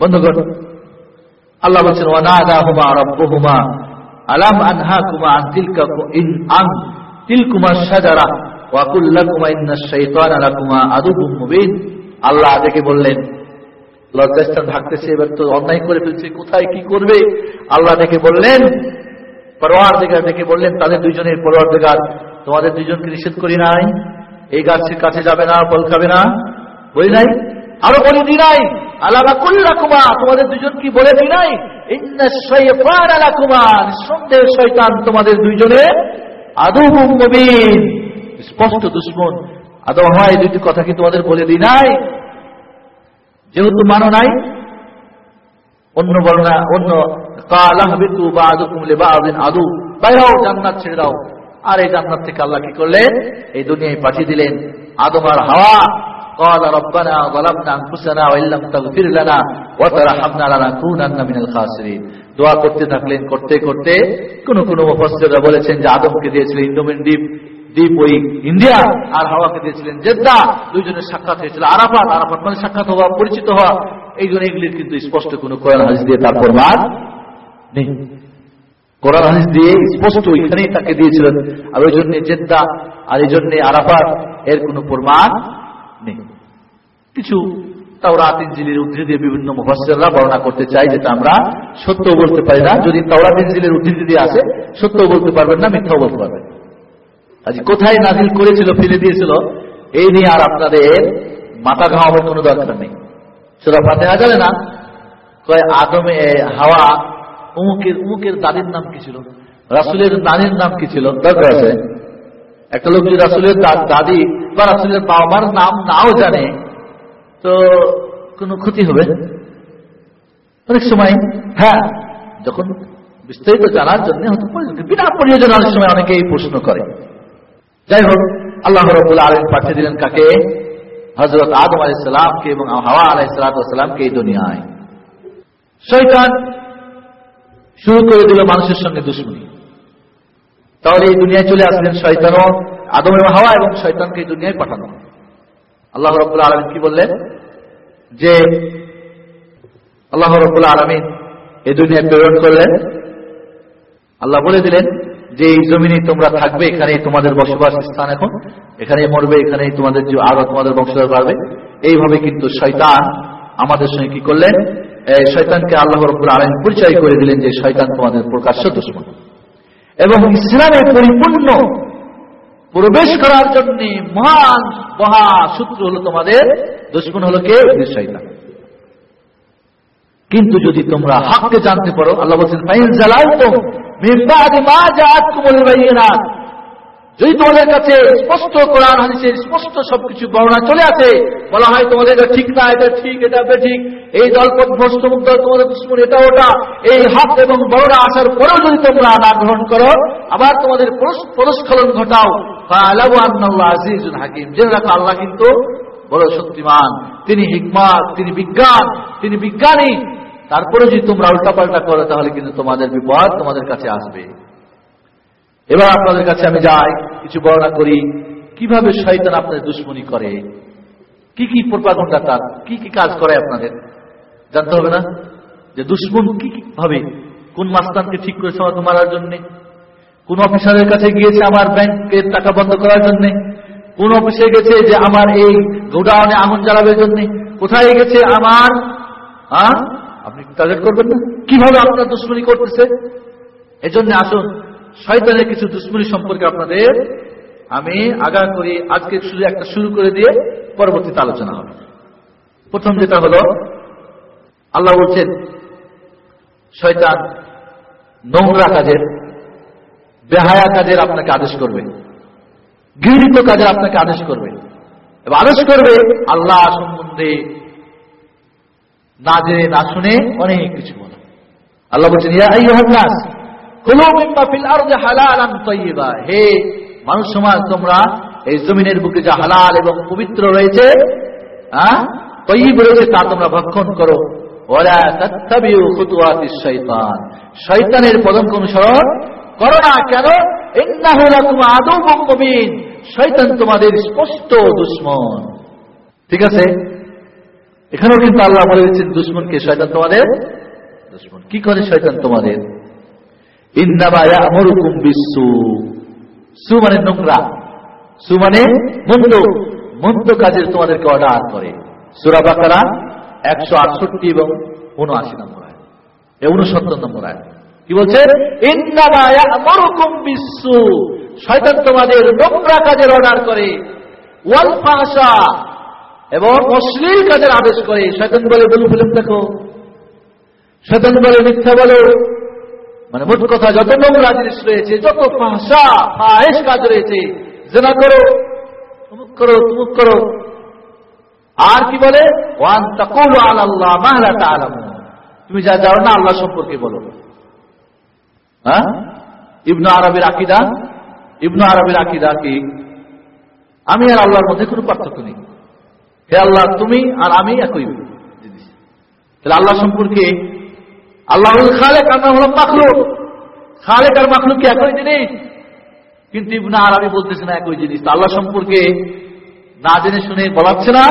বন্ধুগণ, আল্লাহ বলছেন ওয়ানাদা হুমা রব্বুহুমা, আলাম আনহা কুমা আন তিলকা ইন, আন তিলকুমা সাজারা ওয়া কুল্লাকুমা ইন্না শাইতানা লাকুমা আদুবুম মুবিন। আল্লাহ দেখে বললেন, লজ্জাস্থান থাকতেছে এবার তো অন্যায় করে ফেলছে, কোথায় কি করবে? আল্লাহ দেখে বললেন, পরোয়ার দিগার দেখে বললেন, তাদের দুইজনের পরোয়ার দিগার তোমাদের দুইজনকে নিষেধ করি নাই, এই গাছের কাছে যাবে না, ফল খাবে না, বলি নাই? আরও বলি দি নাই আলাদা করলা কুমার তোমাদের দুজন কি বলে দি নাই সন্দেহ শৈতান তোমাদের দুইজনে আদৌ স্পষ্ট দুশ্মন। আদৌ হয় দুটি কথা কি তোমাদের বলে দি নাই যেহেতু মানো নাই, অন্য বর্ণা, অন্য কালাহবিতু বা আদু কুমলে বা আদিন আদু বাইরাও জান্নাত ছেড়ে দাও। আর এই জান্নাত থেকে আল্লাহ কি করলেন? এই দুনিয়ায় পাঠিয়ে দিলেন। আদম আর হাওয়া قال ربنا ظلمنا انفسنا وان لم تغفر لنا وترحمنا لنكونن من الخاسرين দোয়া করতে থাকলেন করতে করতে কোন কোন মুফাসসিররা বলেছেন যে আদমকে দিয়েছিলেন ইন্দোমেন দ্বীপ দ্বীপ ওই ইন্ডিয়া আর হাওয়াকে দিয়েছিলেন জেদ্দা দুইজনের সাক্ষাৎ হয়েছিল আরাফাত আরাফাত মানে সাক্ষাৎ হওয়া পরিচিত হওয়া এই জন্য এগুলির কিন্তু স্পষ্ট কোন কোরআন হাদিস দিয়ে তার প্রমাণ নেই কোরআন হাদিস দিয়ে স্পষ্ট ওইখানেই তাকে দিয়েছিলেন আর ওই জন্য জেদ্দা আর এই জন্য আরাফাত এর কোন প্রমাণ নেই কিছু তাওরাত ইঞ্জিলের উদ্ধৃতি দিয়ে বিভিন্ন মুফাসসিররা বর্ণনা করতে চাই যেটা আমরা সত্য বলতে পারি না। যদি তাওরাত ইঞ্জিলের উদ্ধৃতি দিয়ে আসে সত্য বলতে পারবেন না, মিথ্যাও বলতে পারবেন আজ কোথায় নাজিল করেছিল, ফেলে দিয়েছিল, এই নিয়ে আর আপনাদের মাথা ঘামাবার কোনো দরকার নেই। সেটা সুরা ফাতেহা যাবে না? কয়, আদমে হাওয়া, উমুকের উমুকের দাদির নাম কি ছিল? রাসুলের নানির নাম কি ছিল? দরকার আছে। একটা লোক যদি রাসুলের দাদি বা রাসুলের বাবা মার নাম নাও জানে তো কোনো ক্ষতি হবে? অনেক সময় হ্যাঁ যখন বিস্তারিত জানার জন্য বিনা প্রয়োজন অনেক সময় অনেকে এই প্রশ্ন করে। যাই হোক, আল্লাহ রবুল্লা আলম পাঠিয়ে দিলেন কাকে? হজরত আদম আলাইসালামকে এবং হাওয়া আলাইসালামকে এই দুনিয়ায়। শৈতান শুরু করে দিল মানুষের সঙ্গে দুশ্মনী। তাহলে এই দুনিয়ায় চলে আসলেন শয়তানও আদম এবং হাওয়া এবং শয়তানকে এই দুনিয়ায় পাঠানো। আল্লাহ রবুল্লা আলমিন কি বললেন? যে আল্লাহ রবুল্লা আলমিন এই দুনিয়ায় প্রেরণ করলেন। আল্লাহ বলে দিলেন যে এই জমিনে তোমরা থাকবে এখানে তোমাদের বসবাস স্থান এখন এখানে মরবে এখানে তোমাদের যে আরও তোমাদের বংশধর বাড়বে। এইভাবে কিন্তু শয়তান আমাদের সঙ্গে কি করলেন? শয়তানকে আল্লাহ রব্বুল আলম পরিচয় করে দিলেন যে শয়তান তোমাদের প্রকাশ্য দুশ্মন। এবং ইসলামের পরিপূর্ণ প্রবেশ করার জন্য মহান, মহা সূত্র হলো তোমাদের, দুশ্মন হলো কে? শয়তান। কিন্তু যদি তোমরা হককে জানতে পারো, আল্লাহ বলছেন যদি তোমাদের কাছে স্পষ্ট কোরআন, হাদিসের স্পষ্ট সবকিছু বর্ণনা চলে আসে, বলা হয় তোমাদের এটা ঠিক না, এটা ঠিক, এটা বেঠিক। এই দলপথ ভ্রষ্ট মুক্ত, তোমাদের দুশ্মন এটা ওটা। এই হক এবং বর্ণনা আসার পরেও যদি তোমরা না গ্রহণ করো, আবার তোমাদের পরস্খলন ঘটাও। আজিজুল হাকিম। জেনে রাখো, আল্লাহ কিন্তু বড় শক্তিমান। তিনি হিকমাত, তিনি বিজ্ঞান, তিনি বিজ্ঞানী। তারপরে যদি তোমরা উল্টাপাল্টা করো, তাহলে কিন্তু তোমাদের বিপদ তোমাদের কাছে আসবে। এবার আপনাদের কাছে আমি যাই, কিছু বর্ণনা করি। কীভাবে শয়তান আপনাদের দুশ্মনী করে? কি কি প্রপাগন্ডা তার কি কি কাজ করে আপনাদের? জানতে হবে না? যে দুশ্মন কি কি ভাবে, কোন মাস্তানকে ঠিক করেছে আমাকে মারার জন্য? কোন অফিসারের কাছে গিয়েছে আমার ব্যাংকের টাকা বন্ধ করার জন্য? কোন অফিসে গেছে যে আমার এই গোডাউনে আগুন জ্বালাবের জন্য? কোথায় গেছে আমার? আপনি টার্গেট করবেন না? কীভাবে আপনার দুশ্মনী করতেছে? এজন্য আসুন শয়তানের কিছু দুশ্মনী সম্পর্কে আপনাদের আমি আগা করি, আজকে শুধু একটা শুরু করে দিয়ে পরবর্তীতে আলোচনা হবে। প্রথম যেটা হলো, আল্লাহ বলছেন, শয়তান নোংরা কাজের, বেহায়া কাজের আপনাকে আদেশ করবে গৃহীত কাজের আপনাকে আদেশ করবে। এবং আদেশ করবে আল্লাহ সম্বন্ধে না জেনে, না শুনে অনেক কিছু বলে। আল্লাহ বলছেন, ইয়া নাস হে মানুষ সমাজ, তোমরা এই জমিনের বুকে যা হালাল এবং পবিত্র রয়েছে তৈব রয়েছে তা তোমরা ভক্ষণ করো। শয়তানের পদঙ্ক অনুসরণ করো না কেন? শয়তান তোমাদের স্পষ্ট দুশমন। ঠিক আছে? এখানেও কিন্তু আল্লাহ বলে দিচ্ছেন দুশ্মনকে শয়তান তোমাদের দুশ্মন। কি করে শয়তান তোমাদের? মানে মানে অর্ডার করে। তোমাদের নোংরা কাজের অর্ডার করে। ওয়াল এবং অশ্লীল কাজের আদেশ করে। শয়তান বলে বলু ফিল্ম দেখো। শয়তান বলে, মিথ্যা বলো। মানে মোট কথা, যত নোংরা জিনিস রয়েছে, যত ফাঁসা কাজ রয়েছে, জেনা করো, তুমুক করো তুমুক করো। আর কি বলে? আল্লাহ তুমি যা যাও না, আল্লাহ সম্পর্কে বলো। হ্যাঁ? ইবনু আরবের আকিদা? ইবনু আরবের আকিদা কি? আমি আর আল্লাহর মধ্যে কোনো পার্থক্য নেই। হে আল্লাহ, তুমি আর আমি একই জিনিস। তাহলে আল্লাহ সম্পর্কে আল্লাহ খালেক আমরা হলাম মাখলুক। খালেক আর মাখলুক কি একই জিনিস? কিন্তু ইবনা আরবি বলতেছে না একই জিনিস। আল্লাহ সম্পর্কে না জেনে শুনে বলাচ্ছে না,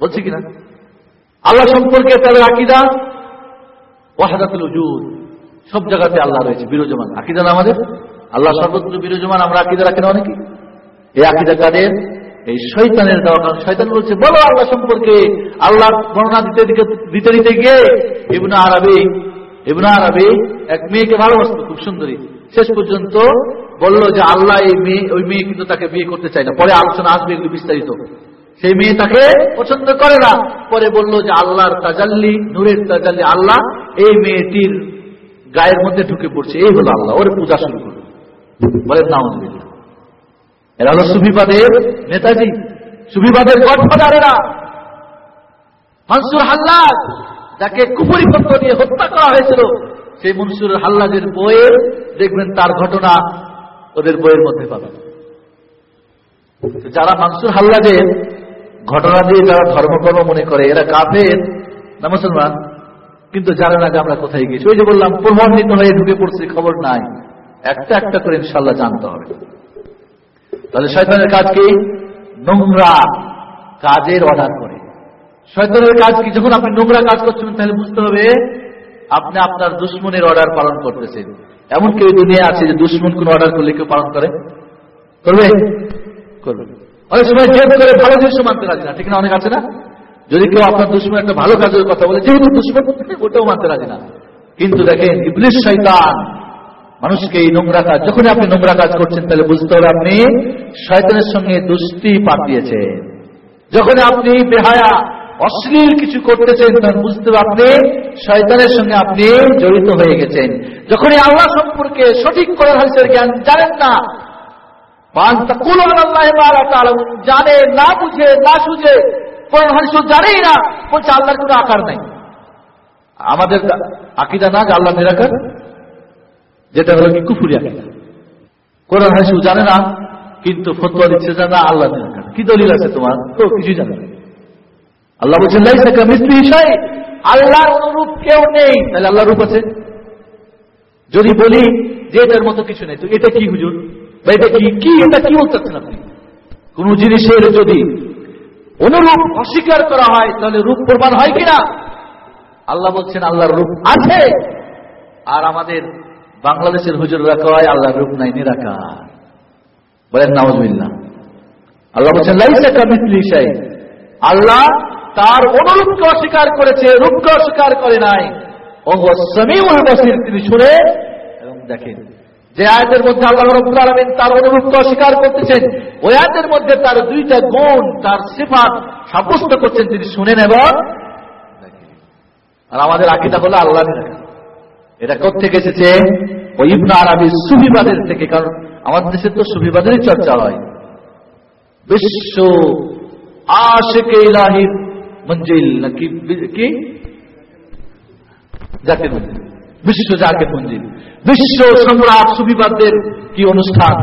বলছে কিনা? আল্লাহ সম্পর্কে তাদের আকিদা? ওয়াহাদাতুল উজুদ সব জায়গাতে আল্লাহ রয়েছে, বিরোজমান। আকিদা আমাদের? আল্লাহ সর্বত্র বিরোজমান, আমরা আকিদা রাখি না অনেকে। এই আকিদা কাদের? এই শৈতানের দেওয়া শৈতান বলছে, বলো আল্লাহ সম্পর্কে। আল্লাহ বর্ণনা দিতে দিতে দিতে গিয়ে ইবনা আরবি ইবনা আরবি এক মেয়েকে ভালোবাসত, খুব সুন্দরী। শেষ পর্যন্ত বলল যে, আল্লাহ এই মেয়ে, ওই মেয়ে কিন্তু তাকে বিয়ে করতে চায় না। পরে আলোচনা আসবে এগুলো বিস্তারিত। সেই মেয়ে তাকে পছন্দ করে না। পরে বলল যে, আল্লাহর তাজাল্লি, নূরের তাজাল্লি, আল্লাহ এই মেয়েটির গায়ের মধ্যে ঢুকে পড়ছে। এই হলো আল্লাহ। ওর পূজা শুরু করল। বলেন, নাউজবিল্লাহ। এরা হলো সুফিবাদের নেতাজি। সুফিবাদের গডফাদারেরা মনসুর হাল্লাদ যাকে কুপুরি পত্র দিয়ে হত্যা করা হয়েছিল, সেই মনসুর হাল্লাদের বইয়ে দেখবেন তার ঘটনা ওদের বইয়ের মধ্যে পাবেন। যারা মানসুর হাল্লাদের ঘটনা দিয়ে যারা ধর্মকর্ম মনে করে, এরা কাফের না মুসলমান? কিন্তু জানে না যে আমরা কোথায় গিয়েছি। ওই যে বললাম, প্রভান্বিত হয়ে ঢুকে পড়ছি, খবর নাই। একটা একটা করে ইনশাল্লাহ জানতে হবে। তাহলে শয়তানের কাজ কি? নোংরা কাজের অর্ডার করে। শয়তানের কাজ কি? যখন আপনি নোংরা কাজ করছেন, তাহলে বুঝতে হবে আপনি আপনার দুশ্মনের অর্ডার পালন করতেছেন। এমন কেউ দুনিয়া আছে যে দুশ্মন কোন অর্ডার করলে কেউ পালন করে? করবে? করবে। অনেক সময় জেদ করে ভালো জিনিস মানতে রাজি না, ঠিক না? অনেক আছে না? যদি কেউ আপনার দুশ্মন একটা ভালো কাজের কথা বলে, যেহেতু দুশ্মন, ওটাও মানতে রাজি না। কিন্তু দেখেন ইবলিশ শয়তান মানুষকে এই নোংরা কাজ যখন আপনি নোংরা কাজ করছেন, তাহলে বুঝতে হবে আপনি শয়তানের সঙ্গে দুষ্টি পাঠিয়েছেন যখন আপনি বেহায়া, অশ্লীল কিছু করতেছেন, তখন বুঝতে আপনি শয়তানের সঙ্গে আপনি জড়িত হয়ে গেছেন। যখনই আল্লাহ সম্পর্কে সঠিক করে হাদিসের জ্ঞান জানেন না জানে, না বুঝে, না সুঝে জানেই না, বলছে আল্লাহর কোনো আকার নাই। আমাদের আকিদা না যে আল্লাহ নিরাকার? যেটা হলো কি? কুফুরি আকিদা কোরআন হাদিস জানে না, কিন্তু ফতোয়া দিচ্ছে যে না, আল্লাহ কি দলিল আছে তোমার? তো কিছুই জানে না। আল্লাহ বলছেন মিস্ত্রি বিষয় আল্লাহর অনুরূপ কেউ নেই। তাহলে আল্লাহ রূপ আছে। যদি বলি যে এটার মতো কিছু নেই, তো এটা কি হুজুর? বা এটা কি? কি এটা কি বলতে চাচ্ছেন আপনি? কোন জিনিসের যদি অনুরূপ অস্বীকার করা হয়, তাহলে রূপ প্রমাণ হয় কিনা? আল্লাহ বলছেন, আল্লাহর রূপ আছে। আর আমাদের বাংলাদেশের হুজুররা কয়, আল্লাহর রূপ নাই, নিরাকার। বলেন নামজবিল্লা আল্লাহ বলছেন আল্লাহ তার অনুরূপকে অস্বীকার করেছে, রূপকে অস্বীকার করে নাই। তিনি শুনে এবং দেখেন, যে আয়াতের মধ্যে আল্লাহ রব্বুল আলামিন তার অনুরূপকে অস্বীকার করতেছেন, ওই আয়াতের মধ্যে তার দুইটা গুণ, তার সিফাত সাব্যস্ত করছেন, তিনি শুনেন এবং আর আমাদের আকিদা হলো আল্লাহ নিরাকার। এটা কোথেকে এসেছে? ওই ইবনা আরবি সুফিবাদের থেকে, কারণ আমাদের দেশে তো সুফিবাদেরই চর্চা হয়। বিশ্ব আশেকে ইলাহির মঞ্জিল, নাকি কি? জাকের মঞ্জিল। বিশ্ব জাকের মঞ্জিল। বিশ্ব সম্রাট সুফিবাদদের কি অনুষ্ঠান?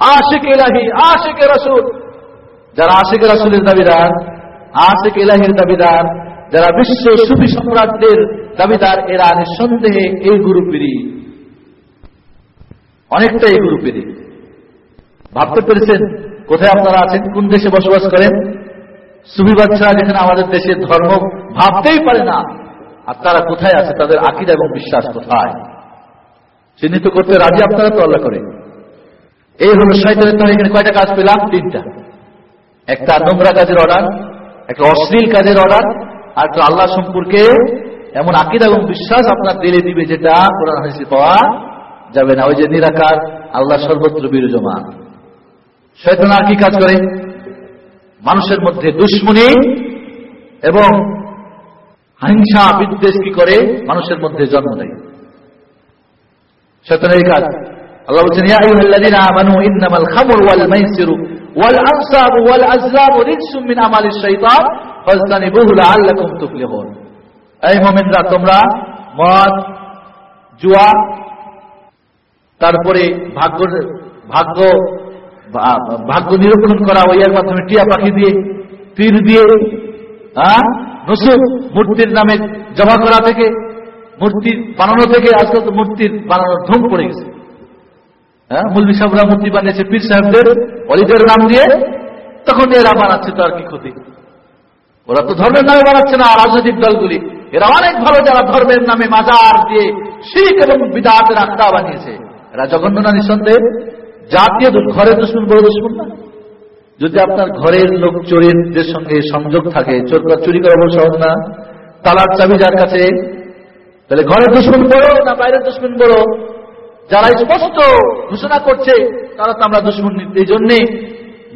আশেক ইলাহি, আশেকে রসুল। যারা আশেক রাসুলের দাবিদার, আশেক ইলাহির দাবিদার যারা বিশ্ব সুফি সম্রাটদের দাবিদার, এরা নিঃসন্দেহে এই গ্রুপেরই। অনেকটা এই গ্রুপেরই। ভাবতে পেরেছেন কোথায় আপনারা আছেন, কোন দেশে বসবাস করেন? সুফিবাদ ছাড়া যেখানে আমাদের দেশে ধর্ম ভাবতেই পারে না, আর তারা কোথায় আছে, তাদের আকিদা এবং বিশ্বাস কোথায়? চিহ্নিত করতে রাজি আপনারা তো আল্লাহ করে। এই হলো শয়তানের তাহলে এখানে কয়টা কাজ পেলাম? তিনটা। একটা নোংরা কাজের অর্ডার একটা অশ্লীল কাজের অর্ডার আর একটা আল্লাহ সম্পর্কে এমন আকিদা এবং বিশ্বাস আপনার দিলে দিবে যেটা কোরআন হাসি পাওয়া যাবে না। ওই যে নিরাকার, আল্লাহ সর্বত্র বিরাজমান। শয়তান কি কাজ করে? মানুষের মধ্যে দুশ্মনী এবং হিংসা, বিদ্বেষ কি করে? মানুষের মধ্যে জন্ম দেয় শয়তানের কাজ। আল্লাহ বলছেন, ইয়া আইয়ুহাল্লাযীনা আমানু, ইন্নামাল খামরু ওয়াল মাইসিরু ওয়াল আনসাবু ওয়াল আজলামু রিজসুম মিন আমালিশ শাইতান। এই মুমিনরা, তোমরা মদ, জুয়া, তারপরে ভাগ্য ভাগ্য ভাগ্য নিরূপণ করা ওইয়ার মাধ্যমে টিয়া পাখি দিয়ে, তীর দিয়ে হ্যাঁ? নসুক মূর্তির নামে জমা করা থেকে, মূর্তি বানানো থেকে আজকাল তো মূর্তির বানানোর ধুম পড়ে গেছে। হ্যাঁ? মুলবি সাহেবরা মূর্তি বানিয়েছে পীর সাহেবদের অলিদের নাম দিয়ে, তখন এরা বানাচ্ছে তো আর কি ক্ষতি? ওরা তো ধর্মের নামে বানাচ্ছে না, রাজনৈতিক দলগুলি। এরা অনেক ভালো যারা ধর্মের নামে মাজার দিয়ে শিখ এবং বিদাতের আত্মা বানিয়েছে। এরা জঘন্য না নিঃসন্দেহে? জাতীয় ঘরের দুশ্মন, বড় দুশ্মন না? যদি আপনার ঘরের লোক চোরের সঙ্গে সংযোগ থাকে, চোর চুরি করা বড় সহজ না? তালার চাবি যার কাছে? তাহলে ঘরের দুশ্মন বড় না বাইরের দুশ্মন বড়? যারা স্পষ্ট ঘোষণা করছে, তারা তো আমরা দুশ্মন এই জন্যে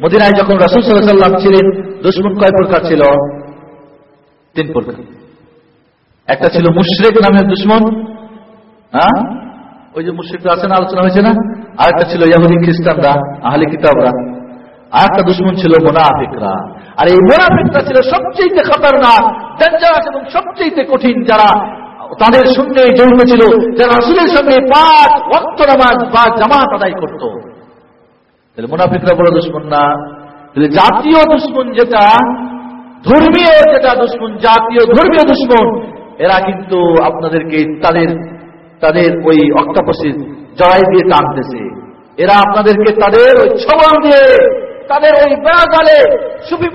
মদিনায় যখন রাসুল সাল্লাম ছিলেন, দুশ্মন কয় প্রকার ছিল? তিন প্রকার একটা ছিল মুশরেক নামের দুশ্মন। হ্যাঁ? ওই যে মুশরিকরা আছেন আলোচনা হয়েছে না? আর একটা ছিল ইয়াহুদি খ্রিস্টানরা, আহলে কিতাবরা। আর একটা দুশ্মন ছিল মোনাফিকরা। আর এই মোনাফিকরা ছিল সবচেয়ে খতরনাক ডেঞ্জারাস এবং সবচেয়ে কঠিন যারা তাদের সঙ্গে জড়িত ছিল, যারা রাসুলের সঙ্গে পাঁচ ওয়াক্ত নামাজ বা জামাত আদায় করত। তাহলে মোনাফিকরা বড় দুশ্মন না। তাহলে জাতীয় দুশ্মন যেটা ধর্মীয় যেটা দুশ্মন, জাতীয় ধর্মীয় দুশ্মন, এরা কিন্তু আপনাদেরকে তাদের তাদের ওই অক্টাপসের জড়াই দিয়ে টানতেছে। এরা আপনাদেরকে তাদের ওই ছবল দিয়ে, তাদের ওই বেড়া জালে সুফি